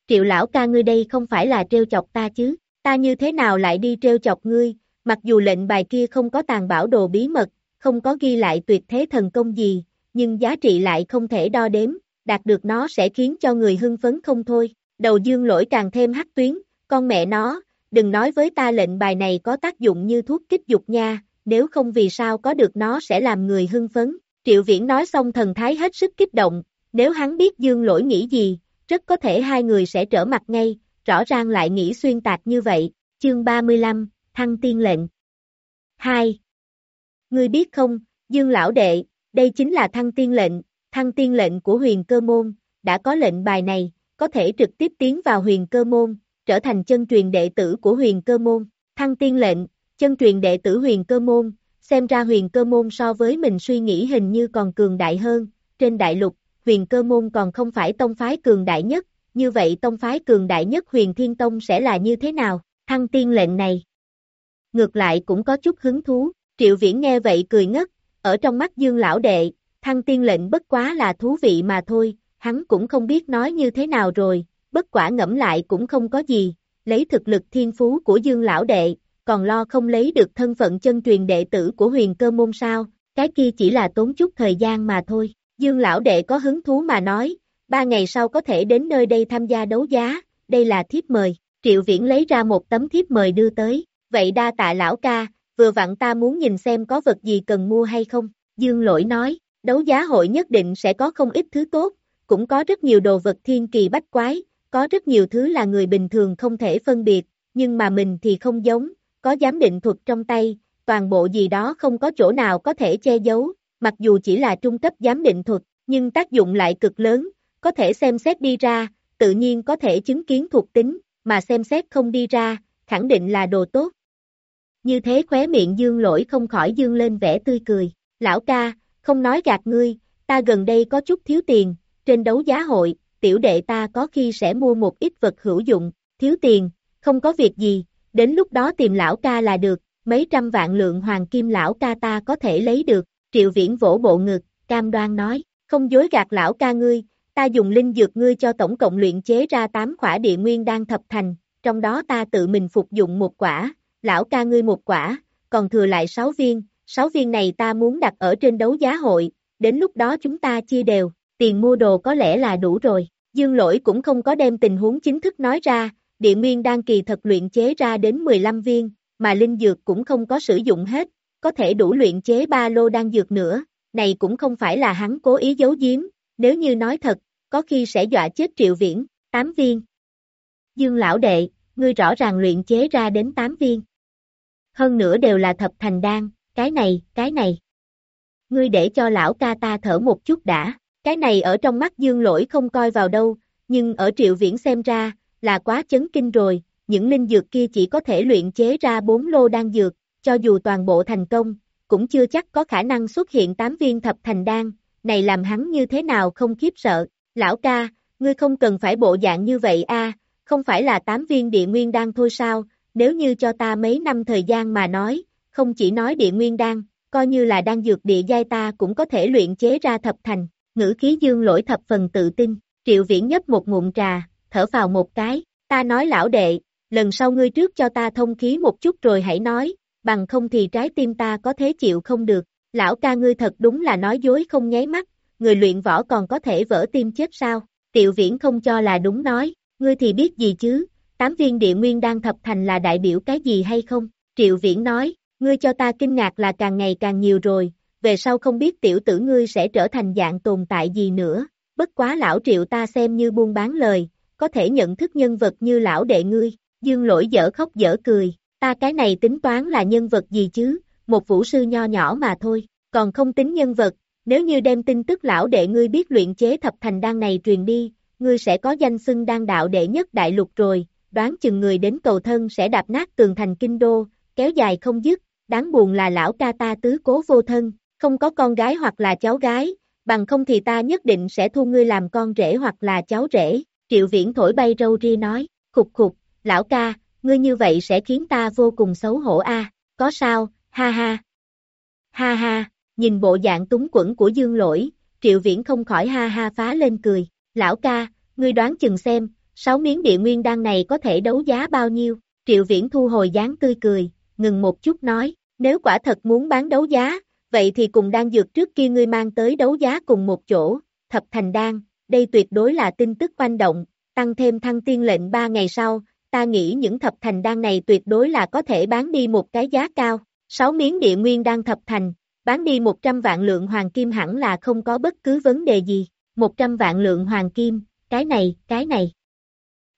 Triệu lão ca ngươi đây không phải là trêu chọc ta chứ, ta như thế nào lại đi trêu chọc ngươi, mặc dù lệnh bài kia không có tàn bảo đồ bí mật, không có ghi lại tuyệt thế thần công gì, nhưng giá trị lại không thể đo đếm, đạt được nó sẽ khiến cho người hưng phấn không thôi. Đầu dương lỗi càng thêm hắc tuyến, con mẹ nó, đừng nói với ta lệnh bài này có tác dụng như thuốc kích dục nha, nếu không vì sao có được nó sẽ làm người hưng phấn. Triệu Viễn nói xong thần thái hết sức kích động, nếu hắn biết dương lỗi nghĩ gì, rất có thể hai người sẽ trở mặt ngay, rõ ràng lại nghĩ xuyên tạc như vậy. Chương 35, Thăng Tiên Lệnh 2. Ngươi biết không, Dương Lão Đệ, đây chính là thăng tiên lệnh, thăng tiên lệnh của huyền cơ môn, đã có lệnh bài này, có thể trực tiếp tiến vào huyền cơ môn, trở thành chân truyền đệ tử của huyền cơ môn, thăng tiên lệnh, chân truyền đệ tử huyền cơ môn, xem ra huyền cơ môn so với mình suy nghĩ hình như còn cường đại hơn, trên đại lục, huyền cơ môn còn không phải tông phái cường đại nhất, như vậy tông phái cường đại nhất huyền thiên tông sẽ là như thế nào, thăng tiên lệnh này. Ngược lại cũng có chút hứng thú, triệu viễn nghe vậy cười ngất, ở trong mắt dương lão đệ, thăng tiên lệnh bất quá là thú vị mà thôi, hắn cũng không biết nói như thế nào rồi, bất quả ngẫm lại cũng không có gì, lấy thực lực thiên phú của dương lão đệ, còn lo không lấy được thân phận chân truyền đệ tử của huyền cơ môn sao, cái kia chỉ là tốn chút thời gian mà thôi. Dương lão đệ có hứng thú mà nói, ba ngày sau có thể đến nơi đây tham gia đấu giá, đây là thiếp mời. Triệu Viễn lấy ra một tấm thiếp mời đưa tới, vậy đa tạ lão ca, vừa vặn ta muốn nhìn xem có vật gì cần mua hay không. Dương lỗi nói, đấu giá hội nhất định sẽ có không ít thứ tốt, cũng có rất nhiều đồ vật thiên kỳ bách quái, có rất nhiều thứ là người bình thường không thể phân biệt, nhưng mà mình thì không giống, có giám định thuật trong tay, toàn bộ gì đó không có chỗ nào có thể che giấu, mặc dù chỉ là trung cấp giám định thuật, nhưng tác dụng lại cực lớn, có thể xem xét đi ra, tự nhiên có thể chứng kiến thuộc tính, mà xem xét không đi ra, khẳng định là đồ tốt. Như thế khóe miệng dương lỗi không khỏi dương lên vẻ tươi cười, lão ca, không nói gạt ngươi, ta gần đây có chút thiếu tiền, trên đấu giá hội, tiểu đệ ta có khi sẽ mua một ít vật hữu dụng, thiếu tiền, không có việc gì, đến lúc đó tìm lão ca là được, mấy trăm vạn lượng hoàng kim lão ca ta có thể lấy được, triệu viễn vỗ bộ ngực, cam đoan nói, không dối gạt lão ca ngươi, ta dùng linh dược ngươi cho tổng cộng luyện chế ra 8 khỏa địa nguyên đang thập thành, trong đó ta tự mình phục dụng một quả, lão ca ngươi một quả, còn thừa lại 6 viên, 6 viên này ta muốn đặt ở trên đấu giá hội, đến lúc đó chúng ta chia đều, tiền mua đồ có lẽ là đủ rồi. Dương lỗi cũng không có đem tình huống chính thức nói ra, địa nguyên đang kỳ thật luyện chế ra đến 15 viên, mà linh dược cũng không có sử dụng hết, có thể đủ luyện chế ba lô đan dược nữa, này cũng không phải là hắn cố ý giấu giếm, nếu như nói thật, có khi sẽ dọa chết triệu viễn, 8 viên. Dương lão đệ, ngươi rõ ràng luyện chế ra đến 8 viên. Hơn nữa đều là thập thành đan, cái này, cái này. Ngươi để cho lão ca ta thở một chút đã, cái này ở trong mắt dương lỗi không coi vào đâu, nhưng ở triệu viễn xem ra, là quá chấn kinh rồi, những linh dược kia chỉ có thể luyện chế ra 4 lô đan dược, cho dù toàn bộ thành công, cũng chưa chắc có khả năng xuất hiện 8 viên thập thành đan, này làm hắn như thế nào không khiếp sợ, lão ca, ngươi không cần phải bộ dạng như vậy a, không phải là 8 viên địa nguyên đan thôi sao, nếu như cho ta mấy năm thời gian mà nói, không chỉ nói địa nguyên đan, coi như là đan dược địa giai ta cũng có thể luyện chế ra thập thành, ngữ khí dương lỗi thập phần tự tin, triệu viễn nhấp một ngụm trà, thở vào một cái, ta nói lão đệ, lần sau ngươi trước cho ta thông khí một chút rồi hãy nói, bằng không thì trái tim ta có thế chịu không được, lão ca ngươi thật đúng là nói dối không nháy mắt, người luyện võ còn có thể vỡ tim chết sao, tiểu viễn không cho là đúng nói, ngươi thì biết gì chứ, tám viên địa nguyên đang thập thành là đại biểu cái gì hay không, triệu viễn nói, ngươi cho ta kinh ngạc là càng ngày càng nhiều rồi, về sau không biết tiểu tử ngươi sẽ trở thành dạng tồn tại gì nữa, bất quá lão triệu ta xem như buôn bán lời, có thể nhận thức nhân vật như lão đệ ngươi, dương lỗi dở khóc dở cười, ta cái này tính toán là nhân vật gì chứ, một vũ sư nho nhỏ mà thôi, còn không tính nhân vật, nếu như đem tin tức lão đệ ngươi biết luyện chế thập thành đan này truyền đi, ngươi sẽ có danh xưng đan đạo đệ nhất đại lục rồi, đoán chừng người đến cầu thân sẽ đạp nát tường thành kinh đô, kéo dài không dứt, đáng buồn là lão ca ta tứ cố vô thân, không có con gái hoặc là cháu gái, bằng không thì ta nhất định sẽ thu ngươi làm con rể hoặc là cháu rể, triệu viễn thổi bay râu ri nói, khục khục, lão ca, ngươi như vậy sẽ khiến ta vô cùng xấu hổ a. có sao, ha ha. Ha ha, nhìn bộ dạng túng quẩn của dương lỗi, triệu viễn không khỏi ha ha phá lên cười, lão ca, ngươi đoán chừng xem, sáu miếng địa nguyên đan này có thể đấu giá bao nhiêu, triệu viễn thu hồi dáng tươi cười, ngừng một chút nói, nếu quả thật muốn bán đấu giá, vậy thì cùng đan dược trước kia ngươi mang tới đấu giá cùng một chỗ, thập thành đan, đây tuyệt đối là tin tức quan động, tăng thêm thăng tiên lệnh ba ngày sau, ta nghĩ những thập thành đan này tuyệt đối là có thể bán đi một cái giá cao, sáu miếng địa nguyên đan thập thành, bán đi 100 vạn lượng hoàng kim hẳn là không có bất cứ vấn đề gì, 100 vạn lượng hoàng kim, cái này, cái này.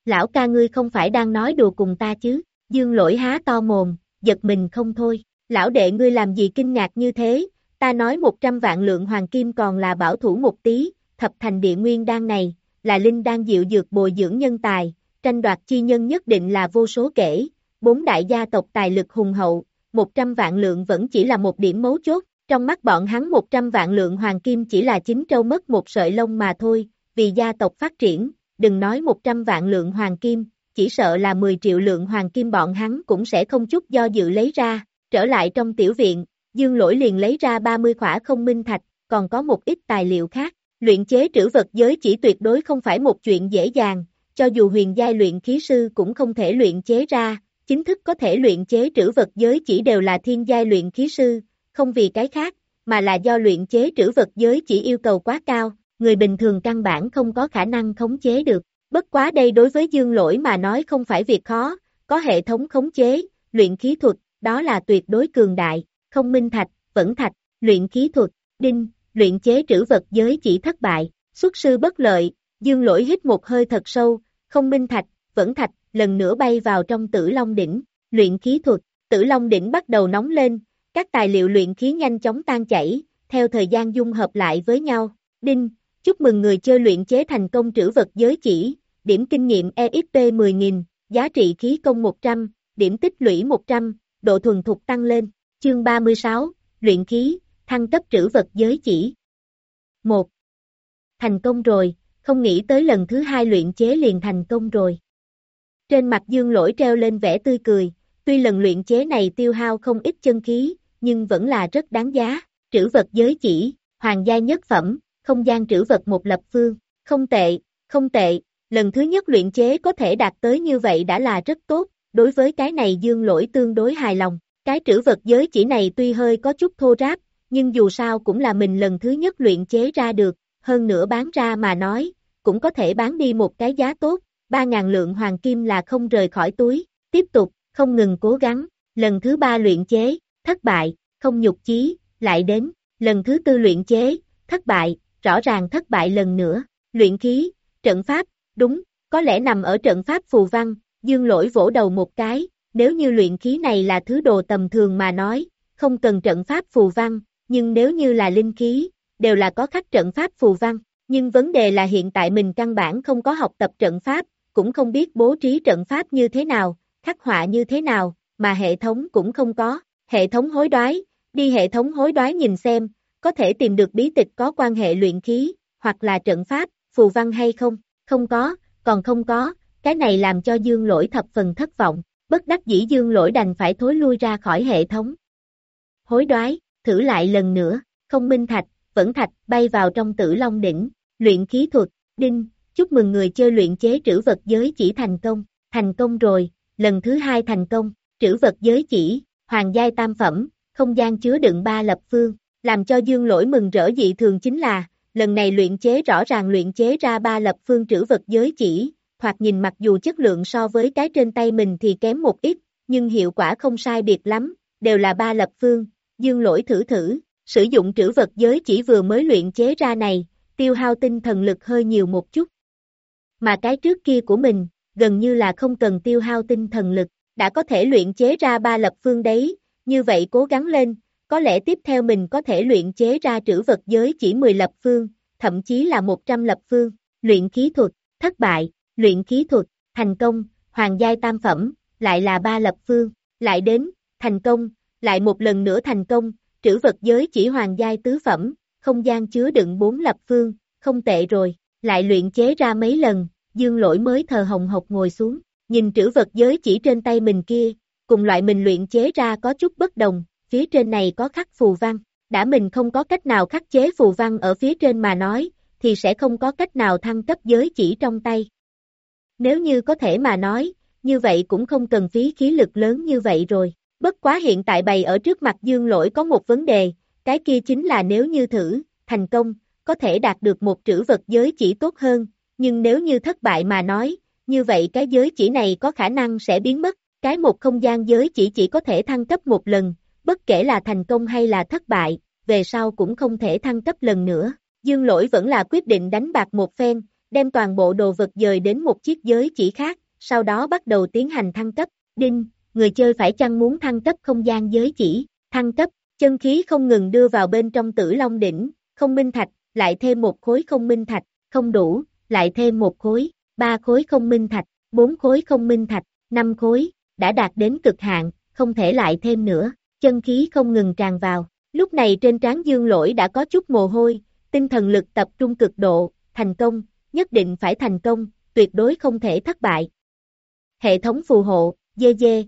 Lão ca ngươi không phải đang nói đùa cùng ta chứ, dương lỗi há to mồm, giật mình không thôi, lão đệ ngươi làm gì kinh ngạc như thế, ta nói 100 vạn lượng hoàng kim còn là bảo thủ một tí, thập thành địa nguyên đan này, là linh đan dịu dược bồi dưỡng nhân tài, tranh đoạt chi nhân nhất định là vô số kể, bốn đại gia tộc tài lực hùng hậu, 100 vạn lượng vẫn chỉ là một điểm mấu chốt, trong mắt bọn hắn 100 vạn lượng hoàng kim chỉ là chính trâu mất một sợi lông mà thôi, vì gia tộc phát triển, đừng nói 100 vạn lượng hoàng kim, chỉ sợ là 10 triệu lượng hoàng kim bọn hắn cũng sẽ không chút do dự lấy ra, trở lại trong tiểu viện, dương lỗi liền lấy ra 30 khỏa không minh thạch, còn có một ít tài liệu khác, luyện chế trữ vật giới chỉ tuyệt đối không phải một chuyện dễ dàng, cho dù huyền giai luyện khí sư cũng không thể luyện chế ra, chính thức có thể luyện chế trữ vật giới chỉ đều là thiên giai luyện khí sư, không vì cái khác, mà là do luyện chế trữ vật giới chỉ yêu cầu quá cao, người bình thường căn bản không có khả năng khống chế được. Bất quá đây đối với dương lỗi mà nói không phải việc khó, có hệ thống khống chế, luyện khí thuật, đó là tuyệt đối cường đại, không minh thạch, vẫn thạch, luyện khí thuật, đinh, luyện chế trữ vật giới chỉ thất bại, xuất sư bất lợi, dương lỗi hít một hơi thật sâu, không minh thạch, vẫn thạch, lần nữa bay vào trong tử long đỉnh, luyện khí thuật, tử long đỉnh bắt đầu nóng lên, các tài liệu luyện khí nhanh chóng tan chảy, theo thời gian dung hợp lại với nhau, đinh, chúc mừng người chơi luyện chế thành công trữ vật giới chỉ, điểm kinh nghiệm EXP 10.000, giá trị khí công 100, điểm tích lũy 100, độ thuần thục tăng lên, chương 36, luyện khí, thăng cấp trữ vật giới chỉ. 1. Thành công rồi, không nghĩ tới lần thứ hai luyện chế liền thành công rồi. Trên mặt dương lỗi treo lên vẻ tươi cười, tuy lần luyện chế này tiêu hao không ít chân khí, nhưng vẫn là rất đáng giá. Trữ vật giới chỉ, hoàng gia nhất phẩm, không gian trữ vật một lập phương, không tệ, không tệ, lần thứ nhất luyện chế có thể đạt tới như vậy đã là rất tốt, đối với cái này dương lỗi tương đối hài lòng. Cái trữ vật giới chỉ này tuy hơi có chút thô ráp, nhưng dù sao cũng là mình lần thứ nhất luyện chế ra được, hơn nữa bán ra mà nói, cũng có thể bán đi một cái giá tốt, 3.000 lượng hoàng kim là không rời khỏi túi, tiếp tục, không ngừng cố gắng, lần thứ ba luyện chế, thất bại, không nhục chí, lại đến, lần thứ tư luyện chế, thất bại, rõ ràng thất bại lần nữa, luyện khí, trận pháp, đúng, có lẽ nằm ở trận pháp phù văn, dương lỗi vỗ đầu một cái, nếu như luyện khí này là thứ đồ tầm thường mà nói, không cần trận pháp phù văn, nhưng nếu như là linh khí, đều là có khắc trận pháp phù văn, nhưng vấn đề là hiện tại mình căn bản không có học tập trận pháp, cũng không biết bố trí trận pháp như thế nào, khắc họa như thế nào, mà hệ thống cũng không có, hệ thống hối đoái, đi hệ thống hối đoái nhìn xem, có thể tìm được bí tịch có quan hệ luyện khí, hoặc là trận pháp, phù văn hay không, không có, còn không có, cái này làm cho dương lỗi thập phần thất vọng, bất đắc dĩ dương lỗi đành phải thối lui ra khỏi hệ thống. Hối đoái, thử lại lần nữa, không minh thạch, vẫn thạch, bay vào trong tử long đỉnh, luyện khí thuật, đinh, chúc mừng người chơi luyện chế trữ vật giới chỉ thành công, thành công rồi, lần thứ hai thành công, trữ vật giới chỉ, hoàng giai tam phẩm, không gian chứa đựng ba lập phương, làm cho dương lỗi mừng rỡ dị thường chính là, lần này luyện chế rõ ràng luyện chế ra ba lập phương trữ vật giới chỉ, thoạt nhìn mặc dù chất lượng so với cái trên tay mình thì kém một ít, nhưng hiệu quả không sai biệt lắm, đều là ba lập phương, dương lỗi thử thử, sử dụng trữ vật giới chỉ vừa mới luyện chế ra này, tiêu hao tinh thần lực hơi nhiều một chút. Mà cái trước kia của mình, gần như là không cần tiêu hao tinh thần lực, đã có thể luyện chế ra ba lập phương đấy, như vậy cố gắng lên, có lẽ tiếp theo mình có thể luyện chế ra trữ vật giới chỉ 10 lập phương, thậm chí là 100 lập phương, luyện khí thuật, thất bại, luyện khí thuật, thành công, hoàng giai tam phẩm, lại là ba lập phương, lại đến, thành công, lại một lần nữa thành công, trữ vật giới chỉ hoàng giai tứ phẩm, không gian chứa đựng bốn lập phương, không tệ rồi, lại luyện chế ra mấy lần, dương lỗi mới thờ hồng hộc ngồi xuống, nhìn trữ vật giới chỉ trên tay mình kia, cùng loại mình luyện chế ra có chút bất đồng, phía trên này có khắc phù văn, đã mình không có cách nào khắc chế phù văn ở phía trên mà nói, thì sẽ không có cách nào thăng cấp giới chỉ trong tay. Nếu như có thể mà nói, như vậy cũng không cần phí khí lực lớn như vậy rồi. Bất quá hiện tại bày ở trước mặt dương lỗi có một vấn đề, cái kia chính là nếu như thử, thành công, có thể đạt được một trữ vật giới chỉ tốt hơn, nhưng nếu như thất bại mà nói, như vậy cái giới chỉ này có khả năng sẽ biến mất, cái một không gian giới chỉ chỉ có thể thăng cấp một lần, bất kể là thành công hay là thất bại, về sau cũng không thể thăng cấp lần nữa. Dương lỗi vẫn là quyết định đánh bạc một phen, đem toàn bộ đồ vật dời đến một chiếc giới chỉ khác, sau đó bắt đầu tiến hành thăng cấp. Đinh, người chơi phải chăng muốn thăng cấp không gian giới chỉ, thăng cấp, chân khí không ngừng đưa vào bên trong tử long đỉnh, không minh thạch, lại thêm một khối không minh thạch, không đủ, lại thêm một khối, ba khối không minh thạch, bốn khối không minh thạch, năm khối, đã đạt đến cực hạn, không thể lại thêm nữa, chân khí không ngừng tràn vào. Lúc này trên trán dương lỗi đã có chút mồ hôi, tinh thần lực tập trung cực độ, thành công, nhất định phải thành công, tuyệt đối không thể thất bại. Hệ thống phù hộ, dê dê,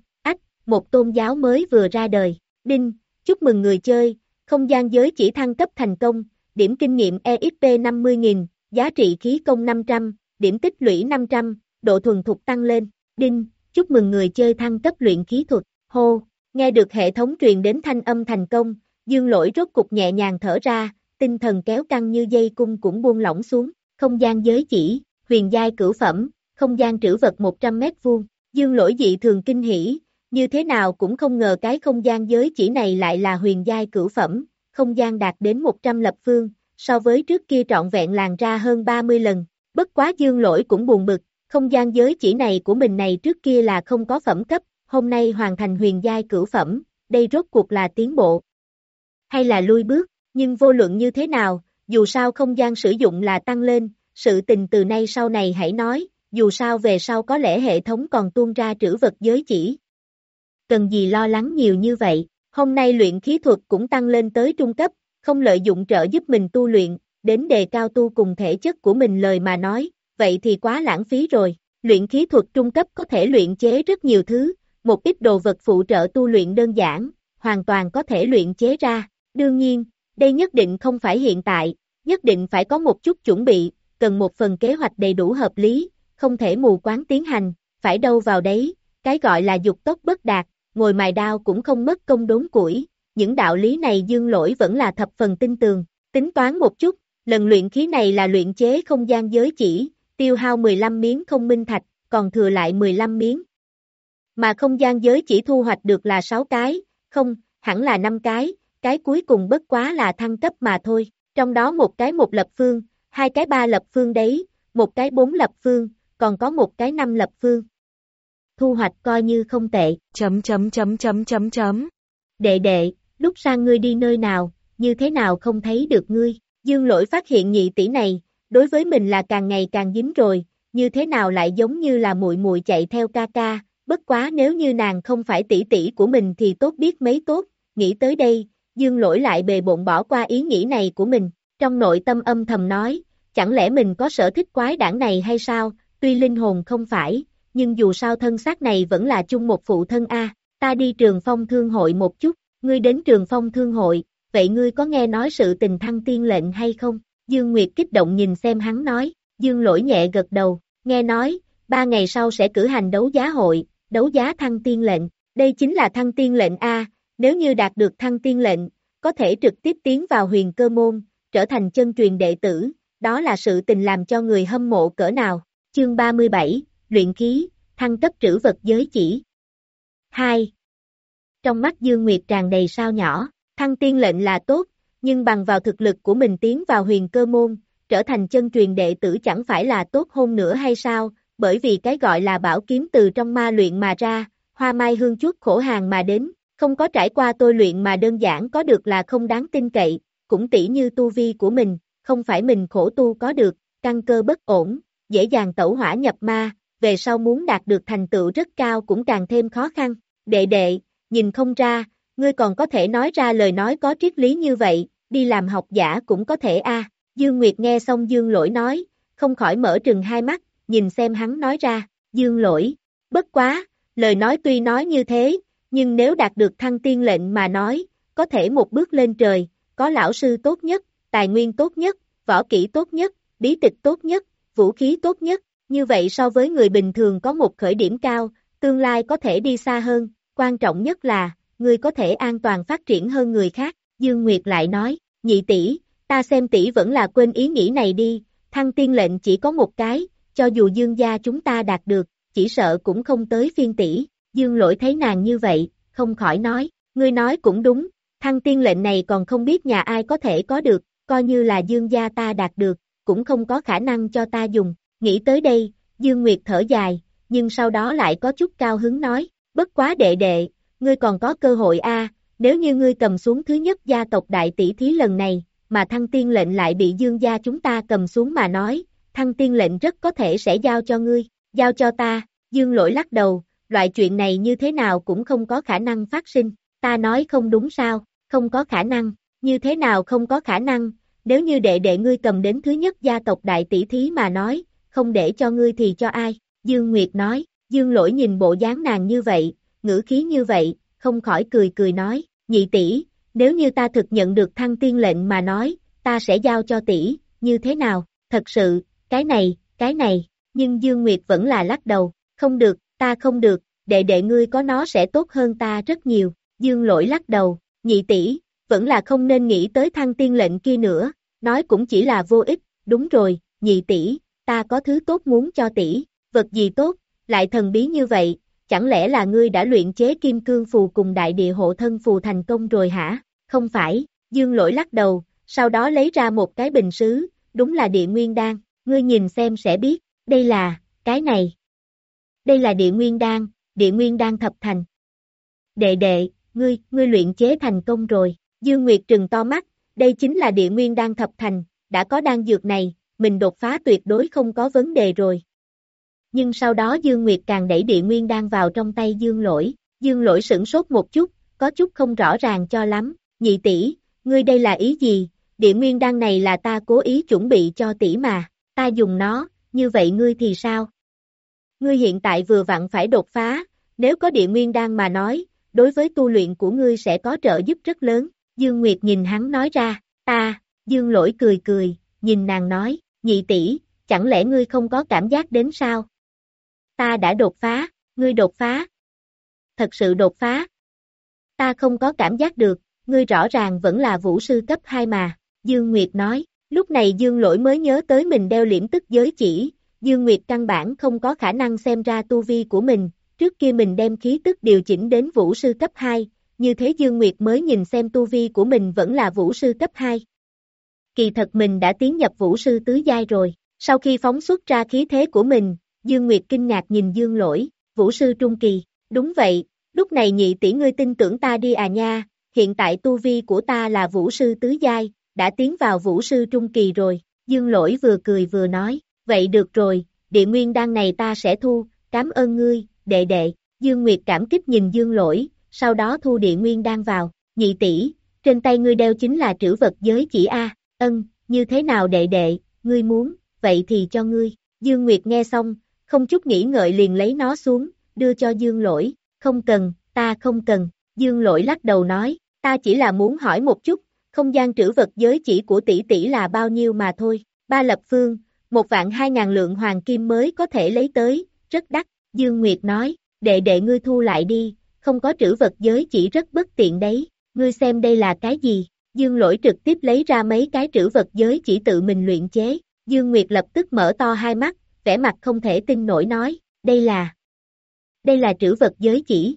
một tôn giáo mới vừa ra đời, đinh, chúc mừng người chơi, không gian giới chỉ thăng cấp thành công, điểm kinh nghiệm EXP 50.000, giá trị khí công 500, điểm tích lũy 500, độ thuần thục tăng lên, đinh, chúc mừng người chơi thăng cấp luyện khí thuật, hô, nghe được hệ thống truyền đến thanh âm thành công, dương lỗi rốt cục nhẹ nhàng thở ra, tinh thần kéo căng như dây cung cũng buông lỏng xuống, không gian giới chỉ, huyền giai cửu phẩm, không gian trữ vật 100 mét vuông, dương lỗi dị thường kinh hỉ, như thế nào cũng không ngờ cái không gian giới chỉ này lại là huyền giai cửu phẩm, không gian đạt đến 100 lập phương, so với trước kia trọn vẹn làn ra hơn 30 lần, bất quá dương lỗi cũng buồn bực, không gian giới chỉ này của mình này trước kia là không có phẩm cấp, hôm nay hoàn thành huyền giai cửu phẩm, đây rốt cuộc là tiến bộ, hay là lui bước, nhưng vô luận như thế nào, dù sao không gian sử dụng là tăng lên, sự tình từ nay sau này hãy nói, dù sao về sau có lẽ hệ thống còn tuôn ra trữ vật giới chỉ. Cần gì lo lắng nhiều như vậy, hôm nay luyện khí thuật cũng tăng lên tới trung cấp, không lợi dụng trợ giúp mình tu luyện, đến đề cao tu cùng thể chất của mình lời mà nói, vậy thì quá lãng phí rồi. Luyện khí thuật trung cấp có thể luyện chế rất nhiều thứ, một ít đồ vật phụ trợ tu luyện đơn giản, hoàn toàn có thể luyện chế ra. Đương nhiên, đây nhất định không phải hiện tại, nhất định phải có một chút chuẩn bị, cần một phần kế hoạch đầy đủ hợp lý, không thể mù quáng tiến hành, phải đâu vào đấy, cái gọi là dục tốc bất đạt, ngồi mài đao cũng không mất công đốn củi, những đạo lý này dương lỗi vẫn là thập phần tin tường, tính toán một chút, lần luyện khí này là luyện chế không gian giới chỉ, tiêu hao 15 miếng không minh thạch, còn thừa lại 15 miếng. Mà không gian giới chỉ thu hoạch được là 6 cái, không, hẳn là 5 cái, cái cuối cùng bất quá là thăng cấp mà thôi, trong đó một cái một lập phương, hai cái ba lập phương đấy, một cái bốn lập phương, còn có một cái năm lập phương. Thu hoạch coi như không tệ. Chấm chấm chấm chấm chấm chấm. Đệ đệ, lúc sang ngươi đi nơi nào, như thế nào không thấy được ngươi. Dương lỗi phát hiện nhị tỷ này, đối với mình là càng ngày càng dính rồi, như thế nào lại giống như là muội muội chạy theo ca ca, bất quá nếu như nàng không phải tỷ tỷ của mình thì tốt biết mấy tốt, nghĩ tới đây, dương lỗi lại bề bộn bỏ qua ý nghĩ này của mình, trong nội tâm âm thầm nói, chẳng lẽ mình có sở thích quái đảng này hay sao, tuy linh hồn không phải, nhưng dù sao thân xác này vẫn là chung một phụ thân A, ta đi trường phong thương hội một chút, ngươi đến trường phong thương hội, vậy ngươi có nghe nói sự tình thăng tiên lệnh hay không? Dương Nguyệt kích động nhìn xem hắn nói, Dương lỗi nhẹ gật đầu, nghe nói, ba ngày sau sẽ cử hành đấu giá hội, đấu giá thăng tiên lệnh, đây chính là thăng tiên lệnh A, nếu như đạt được thăng tiên lệnh, có thể trực tiếp tiến vào huyền cơ môn, trở thành chân truyền đệ tử, đó là sự tình làm cho người hâm mộ cỡ nào. Chương 37, Luyện khí, thăng cấp trữ vật giới chỉ. 2. Trong mắt Dương Nguyệt tràn đầy sao nhỏ, thăng tiên lệnh là tốt, nhưng bằng vào thực lực của mình tiến vào huyền cơ môn, trở thành chân truyền đệ tử chẳng phải là tốt hơn nữa hay sao, bởi vì cái gọi là bảo kiếm từ trong ma luyện mà ra, hoa mai hương chút khổ hàng mà đến, không có trải qua tôi luyện mà đơn giản có được là không đáng tin cậy, cũng tỉ như tu vi của mình, không phải mình khổ tu có được, căn cơ bất ổn, dễ dàng tẩu hỏa nhập ma, về sau muốn đạt được thành tựu rất cao cũng càng thêm khó khăn. Đệ đệ, nhìn không ra, ngươi còn có thể nói ra lời nói có triết lý như vậy, đi làm học giả cũng có thể a. Dương Nguyệt nghe xong Dương Lỗi nói, không khỏi mở trừng hai mắt, nhìn xem hắn nói ra, Dương Lỗi, bất quá, lời nói tuy nói như thế, nhưng nếu đạt được thăng tiên lệnh mà nói, có thể một bước lên trời, có lão sư tốt nhất, tài nguyên tốt nhất, võ kỹ tốt nhất, bí tịch tốt nhất, vũ khí tốt nhất, như vậy so với người bình thường có một khởi điểm cao, tương lai có thể đi xa hơn, quan trọng nhất là, người có thể an toàn phát triển hơn người khác, Dương Nguyệt lại nói, nhị tỷ, ta xem tỷ vẫn là quên ý nghĩ này đi, thăng tiên lệnh chỉ có một cái, cho dù dương gia chúng ta đạt được, chỉ sợ cũng không tới phiên tỷ, dương lỗi thấy nàng như vậy, không khỏi nói, ngươi nói cũng đúng, thăng tiên lệnh này còn không biết nhà ai có thể có được, coi như là dương gia ta đạt được, cũng không có khả năng cho ta dùng, nghĩ tới đây, dương nguyệt thở dài, nhưng sau đó lại có chút cao hứng nói, bất quá đệ đệ, ngươi còn có cơ hội a nếu như ngươi cầm xuống thứ nhất gia tộc đại tỷ thí lần này, mà thăng tiên lệnh lại bị dương gia chúng ta cầm xuống mà nói, thăng tiên lệnh rất có thể sẽ giao cho ngươi, giao cho ta, dương lỗi lắc đầu, loại chuyện này như thế nào cũng không có khả năng phát sinh, ta nói không đúng sao, không có khả năng, như thế nào không có khả năng, nếu như đệ đệ ngươi cầm đến thứ nhất gia tộc đại tỷ thí mà nói, không để cho ngươi thì cho ai, Dương Nguyệt nói, Dương lỗi nhìn bộ dáng nàng như vậy, ngữ khí như vậy, không khỏi cười cười nói, nhị tỷ, nếu như ta thực nhận được thăng tiên lệnh mà nói, ta sẽ giao cho tỷ, như thế nào, thật sự, cái này, cái này, nhưng Dương Nguyệt vẫn là lắc đầu, không được, ta không được, đệ đệ ngươi có nó sẽ tốt hơn ta rất nhiều, Dương lỗi lắc đầu, nhị tỷ, vẫn là không nên nghĩ tới thăng tiên lệnh kia nữa, nói cũng chỉ là vô ích, đúng rồi, nhị tỷ, ta có thứ tốt muốn cho tỷ, vật gì tốt, lại thần bí như vậy, chẳng lẽ là ngươi đã luyện chế kim cương phù cùng đại địa hộ thân phù thành công rồi hả? Không phải, dương lỗi lắc đầu, sau đó lấy ra một cái bình sứ, đúng là địa nguyên đan, ngươi nhìn xem sẽ biết, đây là, cái này. Đây là địa nguyên đan, địa nguyên đan thập thành. Đệ đệ, ngươi, ngươi luyện chế thành công rồi, Dương Nguyệt trừng to mắt, đây chính là địa nguyên đan thập thành, đã có đan dược này, mình đột phá tuyệt đối không có vấn đề rồi. Nhưng sau đó Dương Nguyệt càng đẩy địa nguyên đang vào trong tay Dương Lỗi, Dương Lỗi sửng sốt một chút, có chút không rõ ràng cho lắm, nhị tỷ, ngươi đây là ý gì, địa nguyên đan này là ta cố ý chuẩn bị cho tỷ mà, ta dùng nó, như vậy ngươi thì sao? Ngươi hiện tại vừa vặn phải đột phá, nếu có địa nguyên đan mà nói, đối với tu luyện của ngươi sẽ có trợ giúp rất lớn, Dương Nguyệt nhìn hắn nói ra, ta, Dương Lỗi cười cười, nhìn nàng nói, nhị tỷ, chẳng lẽ ngươi không có cảm giác đến sao? Ta đã đột phá, ngươi đột phá. Thật sự đột phá. Ta không có cảm giác được, ngươi rõ ràng vẫn là vũ sư cấp 2 mà, Dương Nguyệt nói. Lúc này Dương Lỗi mới nhớ tới mình đeo liễm tức giới chỉ, Dương Nguyệt căn bản không có khả năng xem ra tu vi của mình, trước kia mình đem khí tức điều chỉnh đến vũ sư cấp 2, như thế Dương Nguyệt mới nhìn xem tu vi của mình vẫn là vũ sư cấp 2. Kỳ thật mình đã tiến nhập vũ sư tứ giai rồi, sau khi phóng xuất ra khí thế của mình, Dương Nguyệt kinh ngạc nhìn Dương Lỗi, vũ sư trung kỳ, đúng vậy, lúc này nhị tỷ ngươi tin tưởng ta đi à nha, hiện tại tu vi của ta là vũ sư tứ giai, đã tiến vào vũ sư trung kỳ rồi, Dương Lỗi vừa cười vừa nói, vậy được rồi, địa nguyên đan này ta sẽ thu, cảm ơn ngươi, đệ đệ, Dương Nguyệt cảm kích nhìn Dương Lỗi, sau đó thu địa nguyên đan vào, nhị tỷ, trên tay ngươi đeo chính là trữ vật giới chỉ A, ân, như thế nào đệ đệ, ngươi muốn, vậy thì cho ngươi, Dương Nguyệt nghe xong, không chút nghĩ ngợi liền lấy nó xuống, đưa cho Dương Lỗi, không cần, ta không cần, Dương Lỗi lắc đầu nói, ta chỉ là muốn hỏi một chút, không gian trữ vật giới chỉ của tỷ tỷ là bao nhiêu mà thôi, ba lập phương, một vạn hai ngàn lượng hoàng kim mới có thể lấy tới, rất đắt, Dương Nguyệt nói, đệ đệ ngươi thu lại đi, không có trữ vật giới chỉ rất bất tiện đấy, ngươi xem đây là cái gì, Dương Lỗi trực tiếp lấy ra mấy cái trữ vật giới chỉ tự mình luyện chế, Dương Nguyệt lập tức mở to hai mắt, vẻ mặt không thể tin nổi nói, đây là, đây là trữ vật giới chỉ.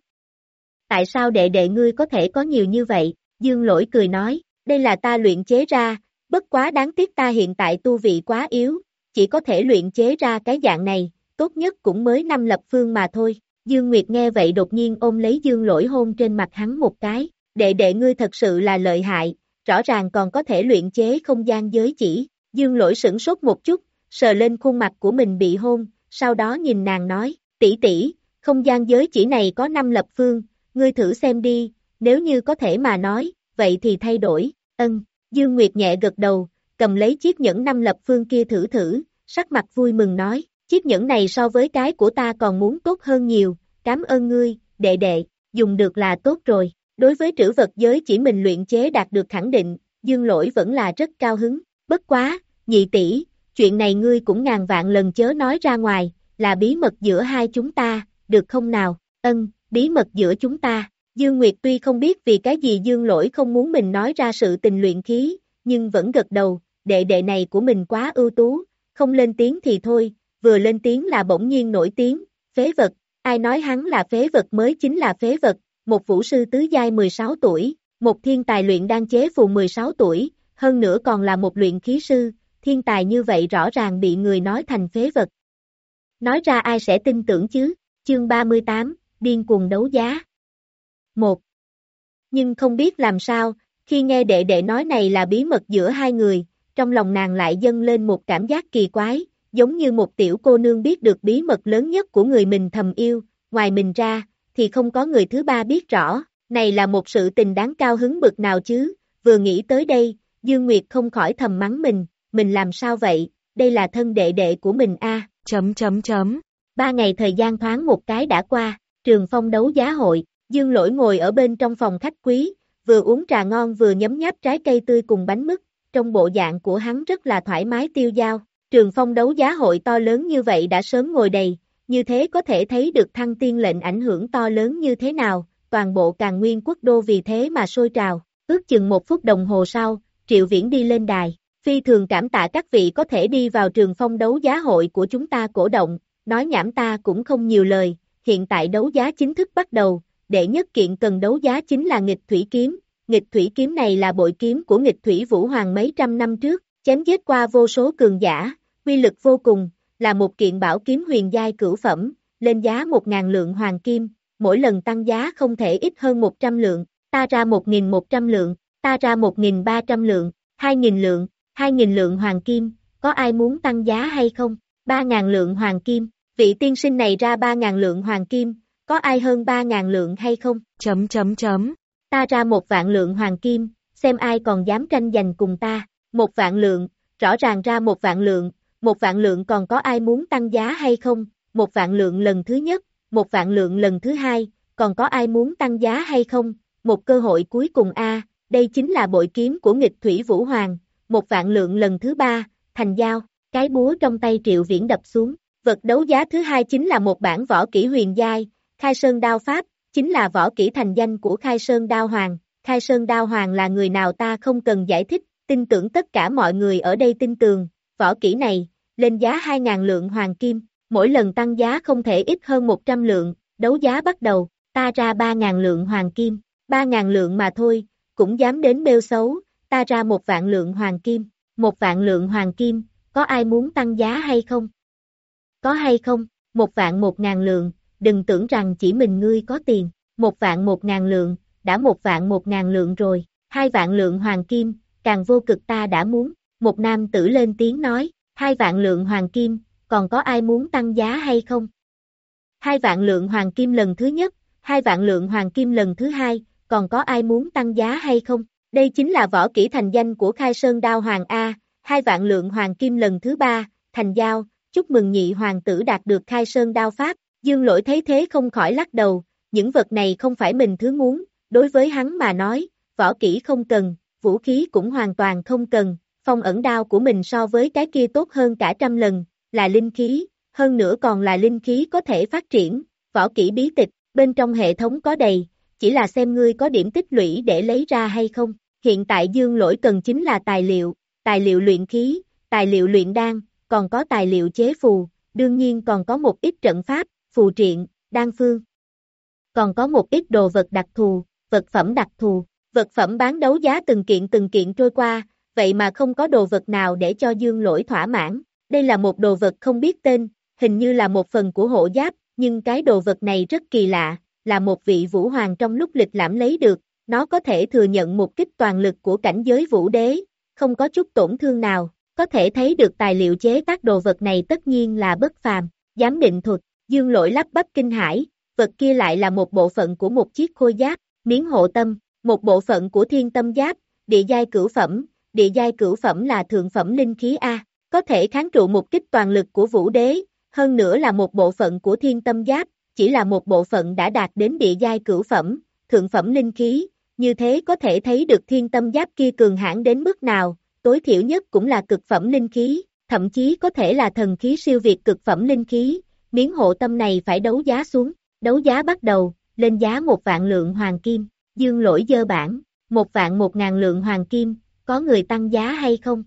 Tại sao đệ đệ ngươi có thể có nhiều như vậy? Dương lỗi cười nói, đây là ta luyện chế ra, bất quá đáng tiếc ta hiện tại tu vị quá yếu, chỉ có thể luyện chế ra cái dạng này, tốt nhất cũng mới năm lập phương mà thôi. Dương Nguyệt nghe vậy đột nhiên ôm lấy Dương lỗi hôn trên mặt hắn một cái, đệ đệ ngươi thật sự là lợi hại, rõ ràng còn có thể luyện chế không gian giới chỉ, Dương lỗi sửng sốt một chút, sờ lên khuôn mặt của mình bị hôn, sau đó nhìn nàng nói, tỷ tỷ, không gian giới chỉ này có năm lập phương, ngươi thử xem đi, nếu như có thể mà nói, vậy thì thay đổi, ân, Dương Nguyệt nhẹ gật đầu, cầm lấy chiếc nhẫn năm lập phương kia thử thử, sắc mặt vui mừng nói, chiếc nhẫn này so với cái của ta còn muốn tốt hơn nhiều, cảm ơn ngươi, đệ đệ, dùng được là tốt rồi. Đối với trữ vật giới chỉ mình luyện chế đạt được khẳng định, dương lỗi vẫn là rất cao hứng, bất quá, nhị tỷ, chuyện này ngươi cũng ngàn vạn lần chớ nói ra ngoài, là bí mật giữa hai chúng ta, được không nào, ân, bí mật giữa chúng ta. Dương Nguyệt tuy không biết vì cái gì Dương Lỗi không muốn mình nói ra sự tình luyện khí, nhưng vẫn gật đầu, đệ đệ này của mình quá ưu tú, không lên tiếng thì thôi, vừa lên tiếng là bỗng nhiên nổi tiếng, phế vật, ai nói hắn là phế vật mới chính là phế vật, một vũ sư tứ giai 16 tuổi, một thiên tài luyện đan chế phù 16 tuổi, hơn nữa còn là một luyện khí sư, thiên tài như vậy rõ ràng bị người nói thành phế vật. Nói ra ai sẽ tin tưởng chứ, chương 38, điên cuồng đấu giá. 1. Nhưng không biết làm sao, khi nghe đệ đệ nói này là bí mật giữa hai người, trong lòng nàng lại dâng lên một cảm giác kỳ quái, giống như một tiểu cô nương biết được bí mật lớn nhất của người mình thầm yêu, ngoài mình ra, thì không có người thứ ba biết rõ, này là một sự tình đáng cao hứng bực nào chứ, vừa nghĩ tới đây, Dương Nguyệt không khỏi thầm mắng mình, mình làm sao vậy, đây là thân đệ đệ của mình a. chấm chấm chấm. Ba ngày thời gian thoáng một cái đã qua, trường phong đấu giá hội, Dương Lỗi ngồi ở bên trong phòng khách quý, vừa uống trà ngon vừa nhấm nháp trái cây tươi cùng bánh mứt, trong bộ dạng của hắn rất là thoải mái tiêu dao. Trường phong đấu giá hội to lớn như vậy đã sớm ngồi đầy, như thế có thể thấy được thăng tiên lệnh ảnh hưởng to lớn như thế nào, toàn bộ càng nguyên quốc đô vì thế mà sôi trào. Ước chừng một phút đồng hồ sau, Triệu Viễn đi lên đài, phi thường cảm tạ các vị có thể đi vào trường phong đấu giá hội của chúng ta cổ động, nói nhảm ta cũng không nhiều lời, hiện tại đấu giá chính thức bắt đầu, đệ nhất kiện cần đấu giá chính là nghịch thủy kiếm, nghịch thủy kiếm này là bội kiếm của nghịch thủy vũ hoàng mấy trăm năm trước, chém giết qua vô số cường giả, uy lực vô cùng, là một kiện bảo kiếm huyền giai cửu phẩm, lên giá 1.000 lượng hoàng kim, mỗi lần tăng giá không thể ít hơn 100 lượng, ta ra 1.100 lượng, ta ra 1.300 lượng, 2.000 lượng, 2.000 lượng hoàng kim, có ai muốn tăng giá hay không? 3.000 lượng hoàng kim, vị tiên sinh này ra 3.000 lượng hoàng kim, có ai hơn 3.000 lượng hay không? Chấm chấm chấm. Ta ra một vạn lượng hoàng kim, xem ai còn dám tranh giành cùng ta. Một vạn lượng, rõ ràng ra một vạn lượng, một vạn lượng còn có ai muốn tăng giá hay không? Một vạn lượng lần thứ nhất, một vạn lượng lần thứ hai, còn có ai muốn tăng giá hay không? Một cơ hội cuối cùng a, đây chính là bội kiếm của nghịch thủy vũ hoàng, một vạn lượng lần thứ ba, thành giao, cái búa trong tay triệu viễn đập xuống. Vật đấu giá thứ hai chính là một bản võ kỹ huyền giai, khai sơn đao pháp, chính là võ kỹ thành danh của khai sơn đao hoàng. Khai sơn đao hoàng là người nào ta không cần giải thích, tin tưởng tất cả mọi người ở đây tin tường, võ kỹ này, lên giá 2.000 lượng hoàng kim, mỗi lần tăng giá không thể ít hơn 100 lượng, đấu giá bắt đầu, ta ra 3.000 lượng hoàng kim, 3.000 lượng mà thôi, cũng dám đến bêu xấu, ta ra một vạn lượng hoàng kim, một vạn lượng hoàng kim, có ai muốn tăng giá hay không? Có hay không? Một vạn một ngàn lượng, đừng tưởng rằng chỉ mình ngươi có tiền, một vạn một ngàn lượng, đã một vạn một ngàn lượng rồi, hai vạn lượng hoàng kim, càng vô cực ta đã muốn, một nam tử lên tiếng nói, hai vạn lượng hoàng kim, còn có ai muốn tăng giá hay không? Hai vạn lượng hoàng kim lần thứ nhất, hai vạn lượng hoàng kim lần thứ hai, còn có ai muốn tăng giá hay không? Đây chính là võ kỹ thành danh của khai sơn đao hoàng A, hai vạn lượng hoàng kim lần thứ ba, thành giao, chúc mừng nhị hoàng tử đạt được khai sơn đao pháp, dương lỗi thấy thế không khỏi lắc đầu, những vật này không phải mình thứ muốn, đối với hắn mà nói, võ kỹ không cần, vũ khí cũng hoàn toàn không cần, phong ẩn đao của mình so với cái kia tốt hơn cả trăm lần, là linh khí, hơn nữa còn là linh khí có thể phát triển, võ kỹ bí tịch, bên trong hệ thống có đầy, chỉ là xem ngươi có điểm tích lũy để lấy ra hay không. Hiện tại dương lỗi cần chính là tài liệu, tài liệu luyện khí, tài liệu luyện đan, còn có tài liệu chế phù, đương nhiên còn có một ít trận pháp, phù triện, đan phương. Còn có một ít đồ vật đặc thù, vật phẩm đặc thù, vật phẩm bán đấu giá từng kiện từng kiện trôi qua, vậy mà không có đồ vật nào để cho dương lỗi thỏa mãn. Đây là một đồ vật không biết tên, hình như là một phần của hộ giáp, nhưng cái đồ vật này rất kỳ lạ, là một vị vũ hoàng trong lúc lịch lãm lấy được, nó có thể thừa nhận một kích toàn lực của cảnh giới vũ đế, không có chút tổn thương nào, có thể thấy được tài liệu chế tác đồ vật này tất nhiên là bất phàm, giám định thuật, dương lỗi lắp bắp kinh hải, vật kia lại là một bộ phận của một chiếc khôi giáp, miếng hộ tâm, một bộ phận của thiên tâm giáp, địa giai cửu phẩm, địa giai cửu phẩm là thượng phẩm linh khí A, có thể kháng trụ một kích toàn lực của vũ đế, hơn nữa là một bộ phận của thiên tâm giáp, chỉ là một bộ phận đã đạt đến địa giai cửu phẩm, thượng phẩm linh khí, như thế có thể thấy được thiên tâm giáp kia cường hãn đến mức nào, tối thiểu nhất cũng là cực phẩm linh khí, thậm chí có thể là thần khí siêu việt cực phẩm linh khí, miếng hộ tâm này phải đấu giá xuống, đấu giá bắt đầu, lên giá một vạn lượng hoàng kim, dương lỗi dơ bản, một vạn một ngàn lượng hoàng kim, có người tăng giá hay không?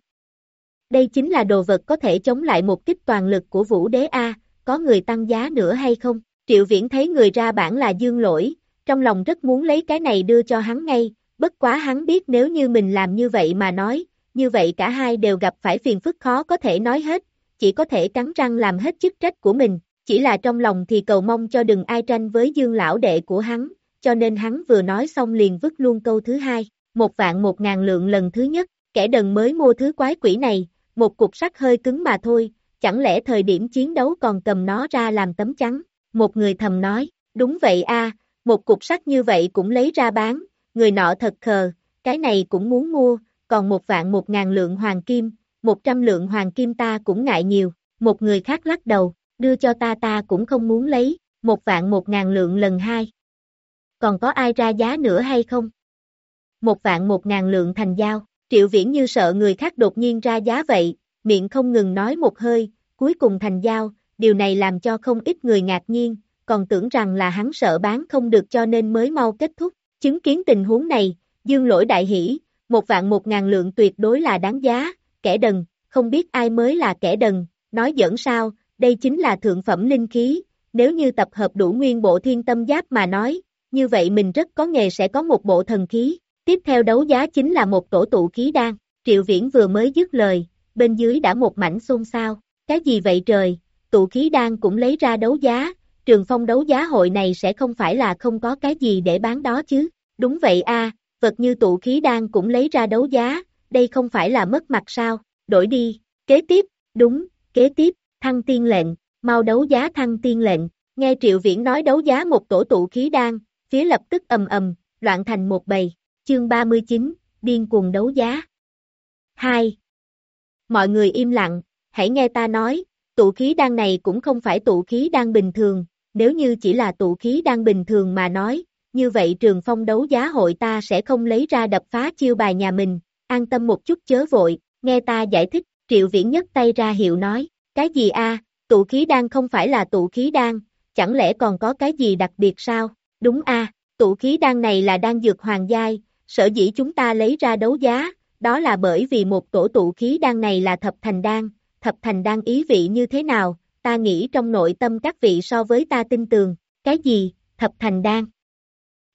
Đây chính là đồ vật có thể chống lại một kích toàn lực của vũ đế A, có người tăng giá nữa hay không? Triệu viễn thấy người ra bản là dương lỗi, trong lòng rất muốn lấy cái này đưa cho hắn ngay, bất quá hắn biết nếu như mình làm như vậy mà nói, như vậy cả hai đều gặp phải phiền phức khó có thể nói hết, chỉ có thể cắn răng làm hết chức trách của mình, chỉ là trong lòng thì cầu mong cho đừng ai tranh với dương lão đệ của hắn, cho nên hắn vừa nói xong liền vứt luôn câu thứ hai, một vạn một ngàn lượng lần thứ nhất, kẻ đần mới mua thứ quái quỷ này, một cục sắt hơi cứng mà thôi, chẳng lẽ thời điểm chiến đấu còn cầm nó ra làm tấm chắn, một người thầm nói, đúng vậy a, một cục sắt như vậy cũng lấy ra bán, người nọ thật khờ, cái này cũng muốn mua, còn một vạn một ngàn lượng hoàng kim, một trăm lượng hoàng kim ta cũng ngại nhiều, một người khác lắc đầu, đưa cho ta ta cũng không muốn lấy, một vạn một ngàn lượng lần hai. Còn có ai ra giá nữa hay không? Một vạn một ngàn lượng thành giao, triệu viễn như sợ người khác đột nhiên ra giá vậy, miệng không ngừng nói một hơi, cuối cùng thành giao, điều này làm cho không ít người ngạc nhiên, còn tưởng rằng là hắn sợ bán không được cho nên mới mau kết thúc. Chứng kiến tình huống này, dương lỗi đại hỷ, một vạn một ngàn lượng tuyệt đối là đáng giá, kẻ đần, không biết ai mới là kẻ đần, nói giỡn sao, đây chính là thượng phẩm linh khí, nếu như tập hợp đủ nguyên bộ thiên tâm giáp mà nói, như vậy mình rất có nghề sẽ có một bộ thần khí, tiếp theo đấu giá chính là một tổ tụ khí đan, triệu viễn vừa mới dứt lời, bên dưới đã một mảnh xôn xao, cái gì vậy trời, tụ khí đan cũng lấy ra đấu giá, trường phong đấu giá hội này sẽ không phải là không có cái gì để bán đó chứ, đúng vậy a vật như tụ khí đan cũng lấy ra đấu giá, đây không phải là mất mặt sao, đổi đi, kế tiếp, đúng, kế tiếp, thăng tiên lệnh, mau đấu giá thăng tiên lệnh, nghe Triệu Viễn nói đấu giá một tổ tụ khí đan, phía lập tức ầm ầm, loạn thành một bầy, chương 39, điên cuồng đấu giá. 2. Mọi người im lặng, hãy nghe ta nói, tụ khí đan này cũng không phải tụ khí đan bình thường, nếu như chỉ là tụ khí đan bình thường mà nói, như vậy trường phong đấu giá hội ta sẽ không lấy ra đập phá chiêu bài nhà mình, an tâm một chút chớ vội, nghe ta giải thích, triệu viễn nhất tay ra hiệu nói, cái gì a tụ khí đan không phải là tụ khí đan, chẳng lẽ còn có cái gì đặc biệt sao, đúng a tụ khí đan này là đan dược hoàng giai, sở dĩ chúng ta lấy ra đấu giá, đó là bởi vì một tổ tụ khí đan này là thập thành đan, thập thành đan ý vị như thế nào, ta nghĩ trong nội tâm các vị so với ta tin tường, cái gì, thập thành đan?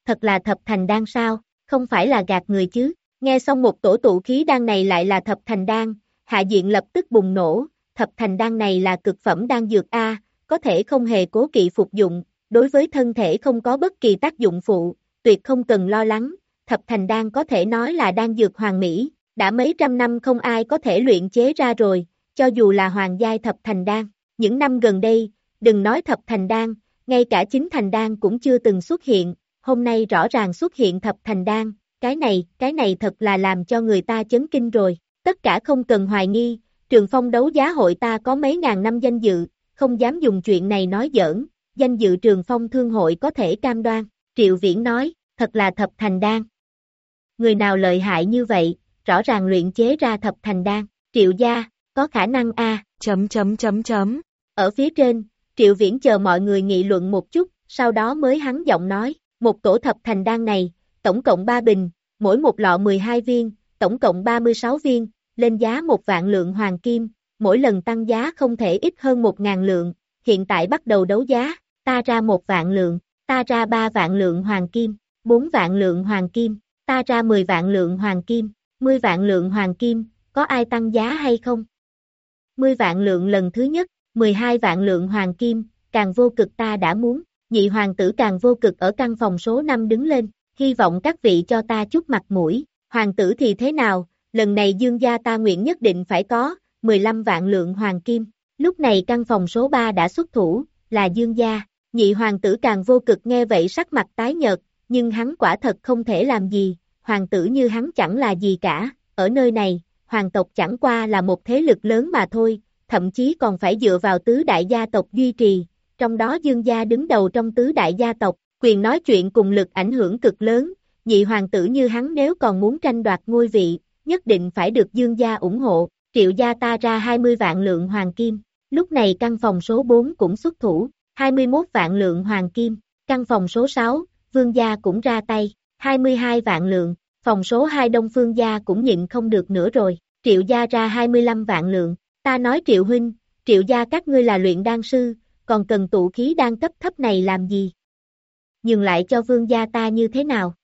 Thật là thập thành đan sao, không phải là gạt người chứ, nghe xong một tổ tụ khí đan này lại là thập thành đan, hạ diện lập tức bùng nổ, thập thành đan này là cực phẩm đan dược A, có thể không hề cố kỵ phục dụng, đối với thân thể không có bất kỳ tác dụng phụ, tuyệt không cần lo lắng, thập thành đan có thể nói là đan dược hoàng mỹ, đã mấy trăm năm không ai có thể luyện chế ra rồi, cho dù là hoàng giai thập thành đan. Những năm gần đây, đừng nói thập thành đan, ngay cả chính thành đan cũng chưa từng xuất hiện, hôm nay rõ ràng xuất hiện thập thành đan, cái này, cái này thật là làm cho người ta chấn kinh rồi, tất cả không cần hoài nghi, trường phong đấu giá hội ta có mấy ngàn năm danh dự, không dám dùng chuyện này nói giỡn, danh dự trường phong thương hội có thể cam đoan, triệu viễn nói, thật là thập thành đan. Người nào lợi hại như vậy, rõ ràng luyện chế ra thập thành đan, triệu gia, có khả năng a. Chấm chấm chấm chấm. Ở phía trên, Triệu Viễn chờ mọi người nghị luận một chút, sau đó mới hắn giọng nói, một tổ thập thành đan này, tổng cộng 3 bình, mỗi một lọ 12 viên, tổng cộng 36 viên, lên giá một vạn lượng hoàng kim, mỗi lần tăng giá không thể ít hơn một ngàn lượng, hiện tại bắt đầu đấu giá, ta ra một vạn lượng, ta ra ba vạn lượng hoàng kim, bốn vạn lượng hoàng kim, ta ra 10 vạn lượng hoàng kim, 10 vạn lượng hoàng kim, có ai tăng giá hay không? 10 vạn lượng lần thứ nhất, 12 vạn lượng hoàng kim, càng vô cực ta đã muốn, nhị hoàng tử càng vô cực ở căn phòng số 5 đứng lên, hy vọng các vị cho ta chút mặt mũi, hoàng tử thì thế nào, lần này dương gia ta nguyện nhất định phải có, 15 vạn lượng hoàng kim, lúc này căn phòng số 3 đã xuất thủ, là dương gia, nhị hoàng tử càng vô cực nghe vậy sắc mặt tái nhợt, nhưng hắn quả thật không thể làm gì, hoàng tử như hắn chẳng là gì cả, ở nơi này, hoàng tộc chẳng qua là một thế lực lớn mà thôi, thậm chí còn phải dựa vào tứ đại gia tộc duy trì, trong đó dương gia đứng đầu trong tứ đại gia tộc, quyền nói chuyện cùng lực ảnh hưởng cực lớn, nhị hoàng tử như hắn nếu còn muốn tranh đoạt ngôi vị, nhất định phải được dương gia ủng hộ, triệu gia ta ra 20 vạn lượng hoàng kim, lúc này căn phòng số 4 cũng xuất thủ, 21 vạn lượng hoàng kim, căn phòng số 6, vương gia cũng ra tay, 22 vạn lượng, phòng số 2 đông phương gia cũng nhịn không được nữa rồi, triệu gia ra 25 vạn lượng, ta nói triệu huynh, triệu gia các ngươi là luyện đan sư, còn cần tụ khí đan cấp thấp này làm gì? Nhường lại cho vương gia ta như thế nào?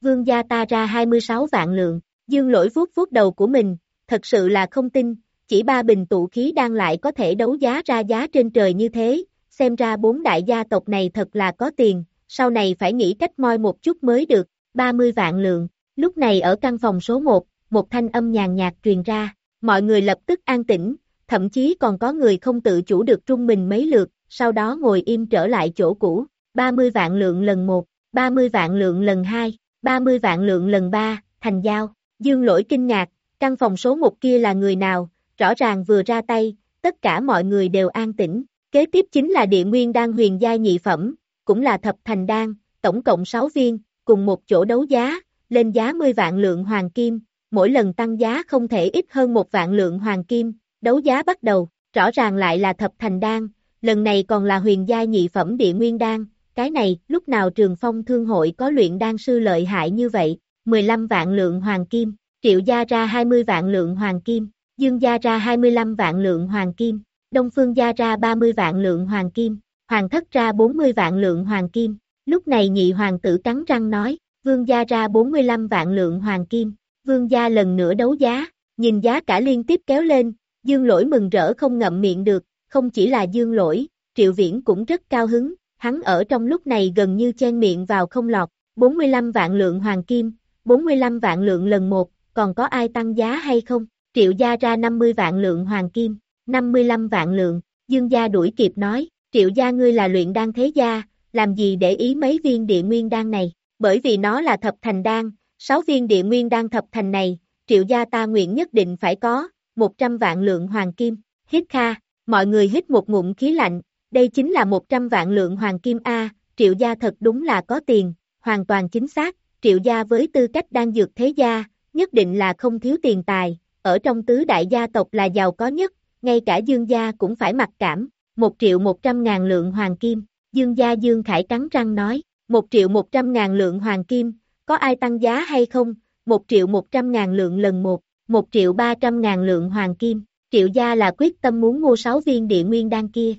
Vương gia ta ra 26 vạn lượng, dương lỗi vuốt vuốt đầu của mình, thật sự là không tin, chỉ ba bình tụ khí đan lại có thể đấu giá ra giá trên trời như thế, xem ra bốn đại gia tộc này thật là có tiền, sau này phải nghĩ cách moi một chút mới được, 30 vạn lượng, lúc này ở căn phòng số 1, một thanh âm nhàn nhạt truyền ra, mọi người lập tức an tĩnh, thậm chí còn có người không tự chủ được trung mình mấy lượt, sau đó ngồi im trở lại chỗ cũ, 30 vạn lượng lần 1, 30 vạn lượng lần 2, 30 vạn lượng lần 3, thành giao, dương lỗi kinh ngạc, căn phòng số 1 kia là người nào, rõ ràng vừa ra tay, tất cả mọi người đều an tĩnh, kế tiếp chính là địa nguyên đang huyền giai nhị phẩm, cũng là thập thành đan, tổng cộng 6 viên, cùng một chỗ đấu giá, lên giá 10 vạn lượng hoàng kim, mỗi lần tăng giá không thể ít hơn một vạn lượng hoàng kim, đấu giá bắt đầu, rõ ràng lại là thập thành đan, lần này còn là huyền gia nhị phẩm địa nguyên đan, cái này, lúc nào trường phong thương hội có luyện đan sư lợi hại như vậy, 15 vạn lượng hoàng kim, triệu gia ra 20 vạn lượng hoàng kim, dương gia ra 25 vạn lượng hoàng kim, đông phương gia ra 30 vạn lượng hoàng kim, hoàng thất ra 40 vạn lượng hoàng kim, lúc này nhị hoàng tử cắn răng nói, vương gia ra 45 vạn lượng hoàng kim, vương gia lần nữa đấu giá, nhìn giá cả liên tiếp kéo lên, dương lỗi mừng rỡ không ngậm miệng được, không chỉ là dương lỗi, triệu viễn cũng rất cao hứng, hắn ở trong lúc này gần như chen miệng vào không lọt, 45 vạn lượng hoàng kim, 45 vạn lượng lần một, còn có ai tăng giá hay không? Triệu gia ra 50 vạn lượng hoàng kim, 55 vạn lượng, dương gia đuổi kịp nói, triệu gia ngươi là luyện đan thế gia, làm gì để ý mấy viên địa nguyên đan này, bởi vì nó là thập thành đan, 6 viên địa nguyên đan thập thành này, triệu gia ta nguyện nhất định phải có, 100 vạn lượng hoàng kim, hít kha, mọi người hít một ngụm khí lạnh, đây chính là 100 vạn lượng hoàng kim A, triệu gia thật đúng là có tiền, hoàn toàn chính xác, triệu gia với tư cách đang dược thế gia, nhất định là không thiếu tiền tài, ở trong tứ đại gia tộc là giàu có nhất, ngay cả dương gia cũng phải mặc cảm, 1 triệu 100 ngàn lượng hoàng kim, dương gia dương khải cắn răng nói, 1 triệu 100 ngàn lượng hoàng kim, có ai tăng giá hay không, 1 triệu 100 ngàn lượng lần 1, 1 triệu 300 ngàn lượng hoàng kim, triệu gia là quyết tâm muốn mua 6 viên địa nguyên đan kia.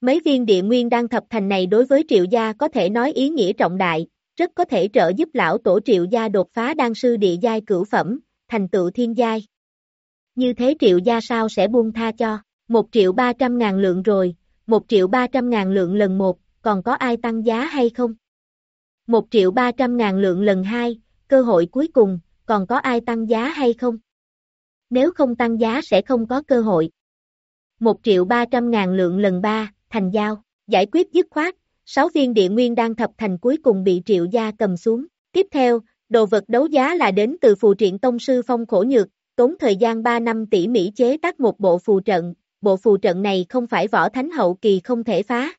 Mấy viên địa nguyên đan thập thành này đối với triệu gia có thể nói ý nghĩa trọng đại, rất có thể trợ giúp lão tổ triệu gia đột phá đan sư địa giai cửu phẩm, thành tựu thiên giai. Như thế triệu gia sao sẽ buông tha cho, 1 triệu 300 ngàn lượng rồi, 1 triệu 300 ngàn lượng lần 1, còn có ai tăng giá hay không? 1 triệu 300 ngàn lượng lần 2, cơ hội cuối cùng, còn có ai tăng giá hay không? Nếu không tăng giá sẽ không có cơ hội. 1 triệu 300 ngàn lượng lần 3, thành giao, giải quyết dứt khoát, 6 viên địa nguyên đang thập thành cuối cùng bị triệu gia cầm xuống. Tiếp theo, đồ vật đấu giá là đến từ phù triện tông sư phong khổ nhược, tốn thời gian 3 năm tỉ mỉ chế tác một bộ phù trận, bộ phù trận này không phải võ thánh hậu kỳ không thể phá.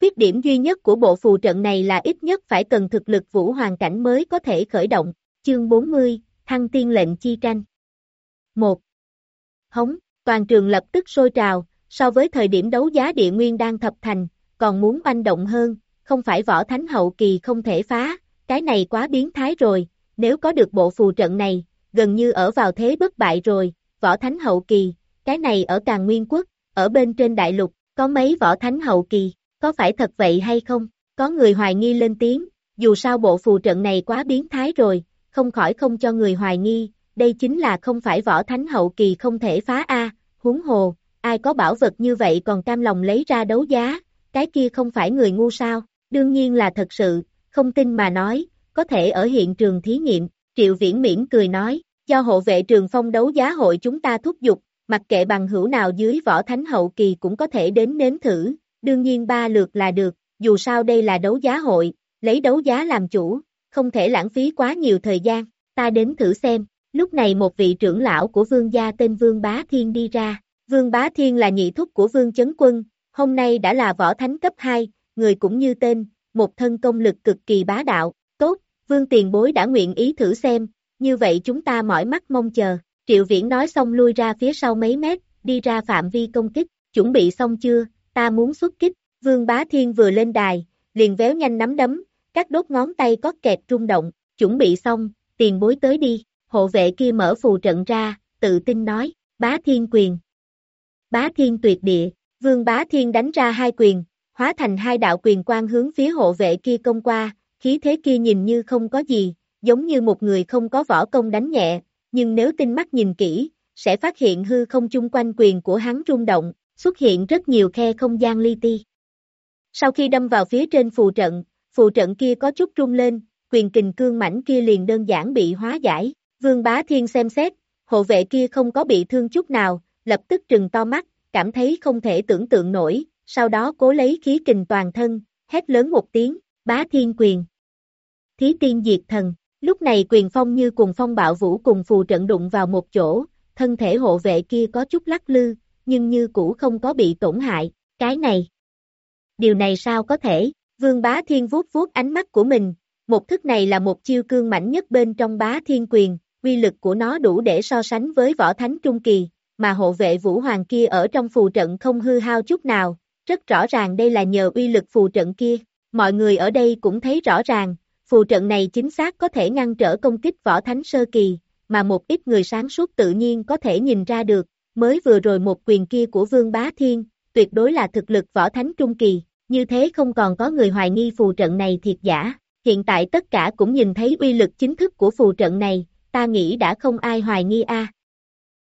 Khuyết điểm duy nhất của bộ phù trận này là ít nhất phải cần thực lực vũ hoàn cảnh mới có thể khởi động. Chương 40, Thăng tiên lệnh chi tranh 1. Hống, toàn trường lập tức sôi trào, so với thời điểm đấu giá địa nguyên đang thập thành, còn muốn banh động hơn, không phải võ thánh hậu kỳ không thể phá, cái này quá biến thái rồi, nếu có được bộ phù trận này, gần như ở vào thế bất bại rồi, võ thánh hậu kỳ, cái này ở càng nguyên quốc, ở bên trên đại lục, có mấy võ thánh hậu kỳ, có phải thật vậy hay không? Có người hoài nghi lên tiếng, dù sao bộ phù trận này quá biến thái rồi, không khỏi không cho người hoài nghi, đây chính là không phải võ thánh hậu kỳ không thể phá A, huống hồ, ai có bảo vật như vậy còn cam lòng lấy ra đấu giá, cái kia không phải người ngu sao, đương nhiên là thật sự, không tin mà nói, có thể ở hiện trường thí nghiệm, Triệu Viễn miễn cười nói, do hộ vệ trường phong đấu giá hội chúng ta thúc giục, mặc kệ bằng hữu nào dưới võ thánh hậu kỳ cũng có thể đến nếm thử, đương nhiên ba lượt là được, dù sao đây là đấu giá hội, lấy đấu giá làm chủ, không thể lãng phí quá nhiều thời gian, ta đến thử xem, lúc này một vị trưởng lão của vương gia tên Vương Bá Thiên đi ra, Vương Bá Thiên là nhị thúc của Vương Chấn Quân, hôm nay đã là võ thánh cấp 2, người cũng như tên, một thân công lực cực kỳ bá đạo, tốt, Vương Tiền Bối đã nguyện ý thử xem, như vậy chúng ta mỏi mắt mong chờ, Triệu Viễn nói xong lui ra phía sau mấy mét, đi ra phạm vi công kích, chuẩn bị xong chưa, ta muốn xuất kích, Vương Bá Thiên vừa lên đài, liền véo nhanh nắm đấm, các đốt ngón tay có kẹt rung động, chuẩn bị xong, tiền bối tới đi, hộ vệ kia mở phù trận ra, tự tin nói, bá thiên quyền. Bá thiên tuyệt địa, vương bá thiên đánh ra hai quyền, hóa thành hai đạo quyền quang hướng phía hộ vệ kia công qua, khí thế kia nhìn như không có gì, giống như một người không có võ công đánh nhẹ, nhưng nếu tinh mắt nhìn kỹ, sẽ phát hiện hư không chung quanh quyền của hắn rung động, xuất hiện rất nhiều khe không gian li ti. Sau khi đâm vào phía trên phù trận, phù trận kia có chút rung lên, quyền kình cương mảnh kia liền đơn giản bị hóa giải, vương bá thiên xem xét, hộ vệ kia không có bị thương chút nào, lập tức trừng to mắt, cảm thấy không thể tưởng tượng nổi, sau đó cố lấy khí kình toàn thân, hét lớn một tiếng, bá thiên quyền. Thí tiên diệt thần, lúc này quyền phong như cùng phong bạo vũ cùng phù trận đụng vào một chỗ, thân thể hộ vệ kia có chút lắc lư, nhưng như cũ không có bị tổn hại, cái này. Điều này sao có thể, vương bá thiên vuốt vuốt ánh mắt của mình, một thức này là một chiêu cương mạnh nhất bên trong bá thiên quyền, uy lực của nó đủ để so sánh với võ thánh trung kỳ, mà hộ vệ vũ hoàng kia ở trong phù trận không hư hao chút nào, rất rõ ràng đây là nhờ uy lực phù trận kia, mọi người ở đây cũng thấy rõ ràng, phù trận này chính xác có thể ngăn trở công kích võ thánh sơ kỳ, mà một ít người sáng suốt tự nhiên có thể nhìn ra được, mới vừa rồi một quyền kia của Vương Bá Thiên, tuyệt đối là thực lực võ thánh trung kỳ, như thế không còn có người hoài nghi phù trận này thiệt giả, hiện tại tất cả cũng nhìn thấy uy lực chính thức của phù trận này, ta nghĩ đã không ai hoài nghi a.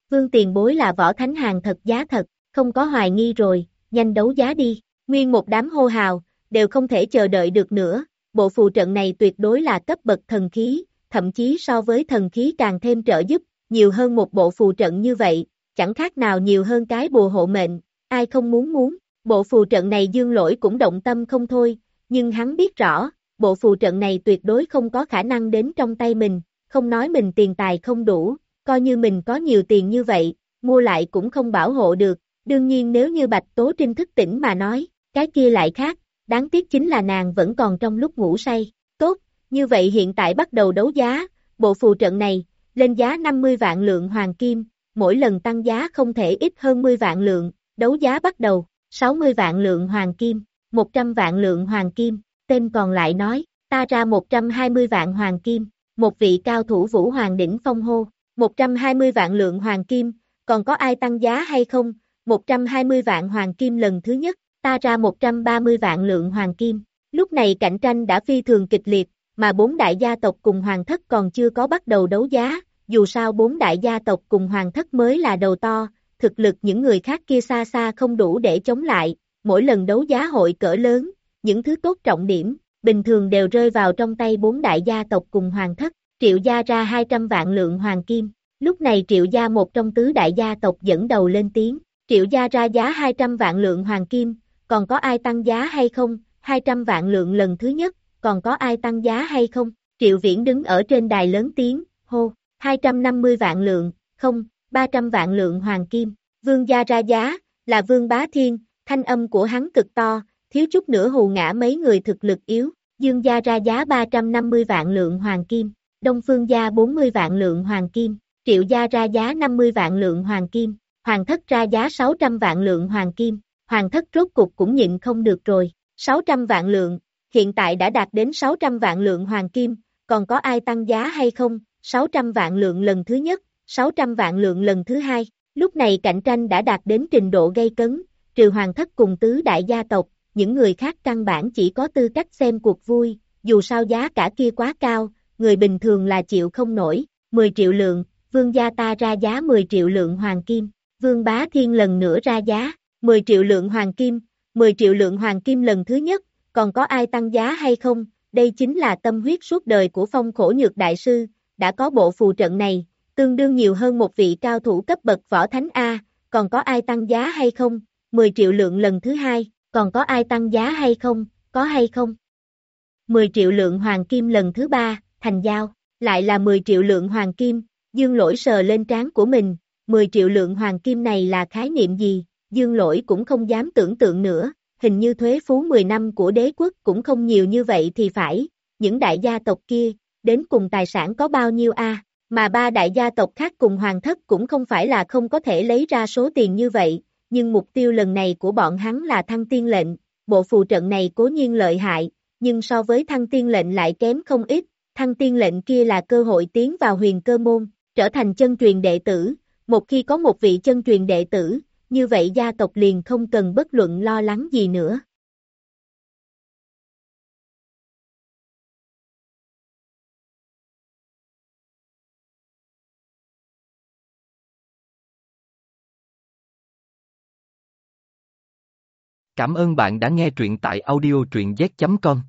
Vương tiền bối là võ thánh hàng thật giá thật, không có hoài nghi rồi, nhanh đấu giá đi, nguyên một đám hô hào, đều không thể chờ đợi được nữa, bộ phù trận này tuyệt đối là cấp bậc thần khí, thậm chí so với thần khí càng thêm trợ giúp, nhiều hơn một bộ phù trận như vậy, chẳng khác nào nhiều hơn cái bùa hộ mệnh, ai không muốn muốn, bộ phù trận này dương lỗi cũng động tâm không thôi, nhưng hắn biết rõ, bộ phù trận này tuyệt đối không có khả năng đến trong tay mình, không nói mình tiền tài không đủ, coi như mình có nhiều tiền như vậy, mua lại cũng không bảo hộ được, đương nhiên nếu như Bạch Tố Trinh thức tỉnh mà nói, cái kia lại khác, đáng tiếc chính là nàng vẫn còn trong lúc ngủ say, tốt, như vậy hiện tại bắt đầu đấu giá, bộ phù trận này, lên giá 50 vạn lượng hoàng kim, mỗi lần tăng giá không thể ít hơn 10 vạn lượng, đấu giá bắt đầu, 60 vạn lượng hoàng kim, 100 vạn lượng hoàng kim, tên còn lại nói, ta ra 120 vạn hoàng kim, một vị cao thủ vũ hoàng đỉnh phong hô, 120 vạn lượng hoàng kim, còn có ai tăng giá hay không? 120 vạn hoàng kim lần thứ nhất, ta ra 130 vạn lượng hoàng kim. Lúc này cạnh tranh đã phi thường kịch liệt, mà bốn đại gia tộc cùng hoàng thất còn chưa có bắt đầu đấu giá, dù sao bốn đại gia tộc cùng hoàng thất mới là đầu to, thực lực những người khác kia xa xa không đủ để chống lại, mỗi lần đấu giá hội cỡ lớn, những thứ tốt trọng điểm, bình thường đều rơi vào trong tay bốn đại gia tộc cùng hoàng thất, triệu gia ra 200 vạn lượng hoàng kim. Lúc này triệu gia một trong tứ đại gia tộc dẫn đầu lên tiếng, triệu gia ra giá 200 vạn lượng hoàng kim, còn có ai tăng giá hay không, 200 vạn lượng lần thứ nhất, còn có ai tăng giá hay không, triệu viễn đứng ở trên đài lớn tiếng, hô, 250 vạn lượng, không, 300 vạn lượng hoàng kim, vương gia ra giá, là vương bá thiên, thanh âm của hắn cực to, thiếu chút nữa hù ngã mấy người thực lực yếu, dương gia ra giá 350 vạn lượng hoàng kim, đông phương gia 40 vạn lượng hoàng kim, triệu gia ra giá 50 vạn lượng hoàng kim, hoàng thất ra giá 600 vạn lượng hoàng kim, hoàng thất rốt cục cũng nhịn không được rồi, 600 vạn lượng, hiện tại đã đạt đến 600 vạn lượng hoàng kim, còn có ai tăng giá hay không, 600 vạn lượng lần thứ nhất, 600 vạn lượng lần thứ hai, lúc này cạnh tranh đã đạt đến trình độ gây cấn, trừ hoàng thất cùng tứ đại gia tộc, những người khác căn bản chỉ có tư cách xem cuộc vui, dù sao giá cả kia quá cao, người bình thường là chịu không nổi, 10 triệu lượng, vương gia ta ra giá 10 triệu lượng hoàng kim, Vương Bá Thiên lần nữa ra giá, 10 triệu lượng hoàng kim, 10 triệu lượng hoàng kim lần thứ nhất, còn có ai tăng giá hay không, đây chính là tâm huyết suốt đời của phong khổ nhược đại sư, đã có bộ phù trận này, tương đương nhiều hơn một vị cao thủ cấp bậc võ thánh A, còn có ai tăng giá hay không, 10 triệu lượng lần thứ hai, còn có ai tăng giá hay không, có hay không? 10 triệu lượng hoàng kim lần thứ ba, thành giao, lại là 10 triệu lượng hoàng kim, dương lỗi sờ lên trán của mình, 10 triệu lượng hoàng kim này là khái niệm gì, dương lỗi cũng không dám tưởng tượng nữa, hình như thuế phú 10 năm của đế quốc cũng không nhiều như vậy thì phải, những đại gia tộc kia, đến cùng tài sản có bao nhiêu a mà ba đại gia tộc khác cùng hoàng thất cũng không phải là không có thể lấy ra số tiền như vậy, nhưng mục tiêu lần này của bọn hắn là thăng tiên lệnh, bộ phù trận này cố nhiên lợi hại, nhưng so với thăng tiên lệnh lại kém không ít, thăng tiên lệnh kia là cơ hội tiến vào huyền cơ môn, trở thành chân truyền đệ tử, một khi có một vị chân truyền đệ tử, như vậy gia tộc liền không cần bất luận lo lắng gì nữa. Cảm ơn bạn đã nghe truyện tại audiotruyenz.com.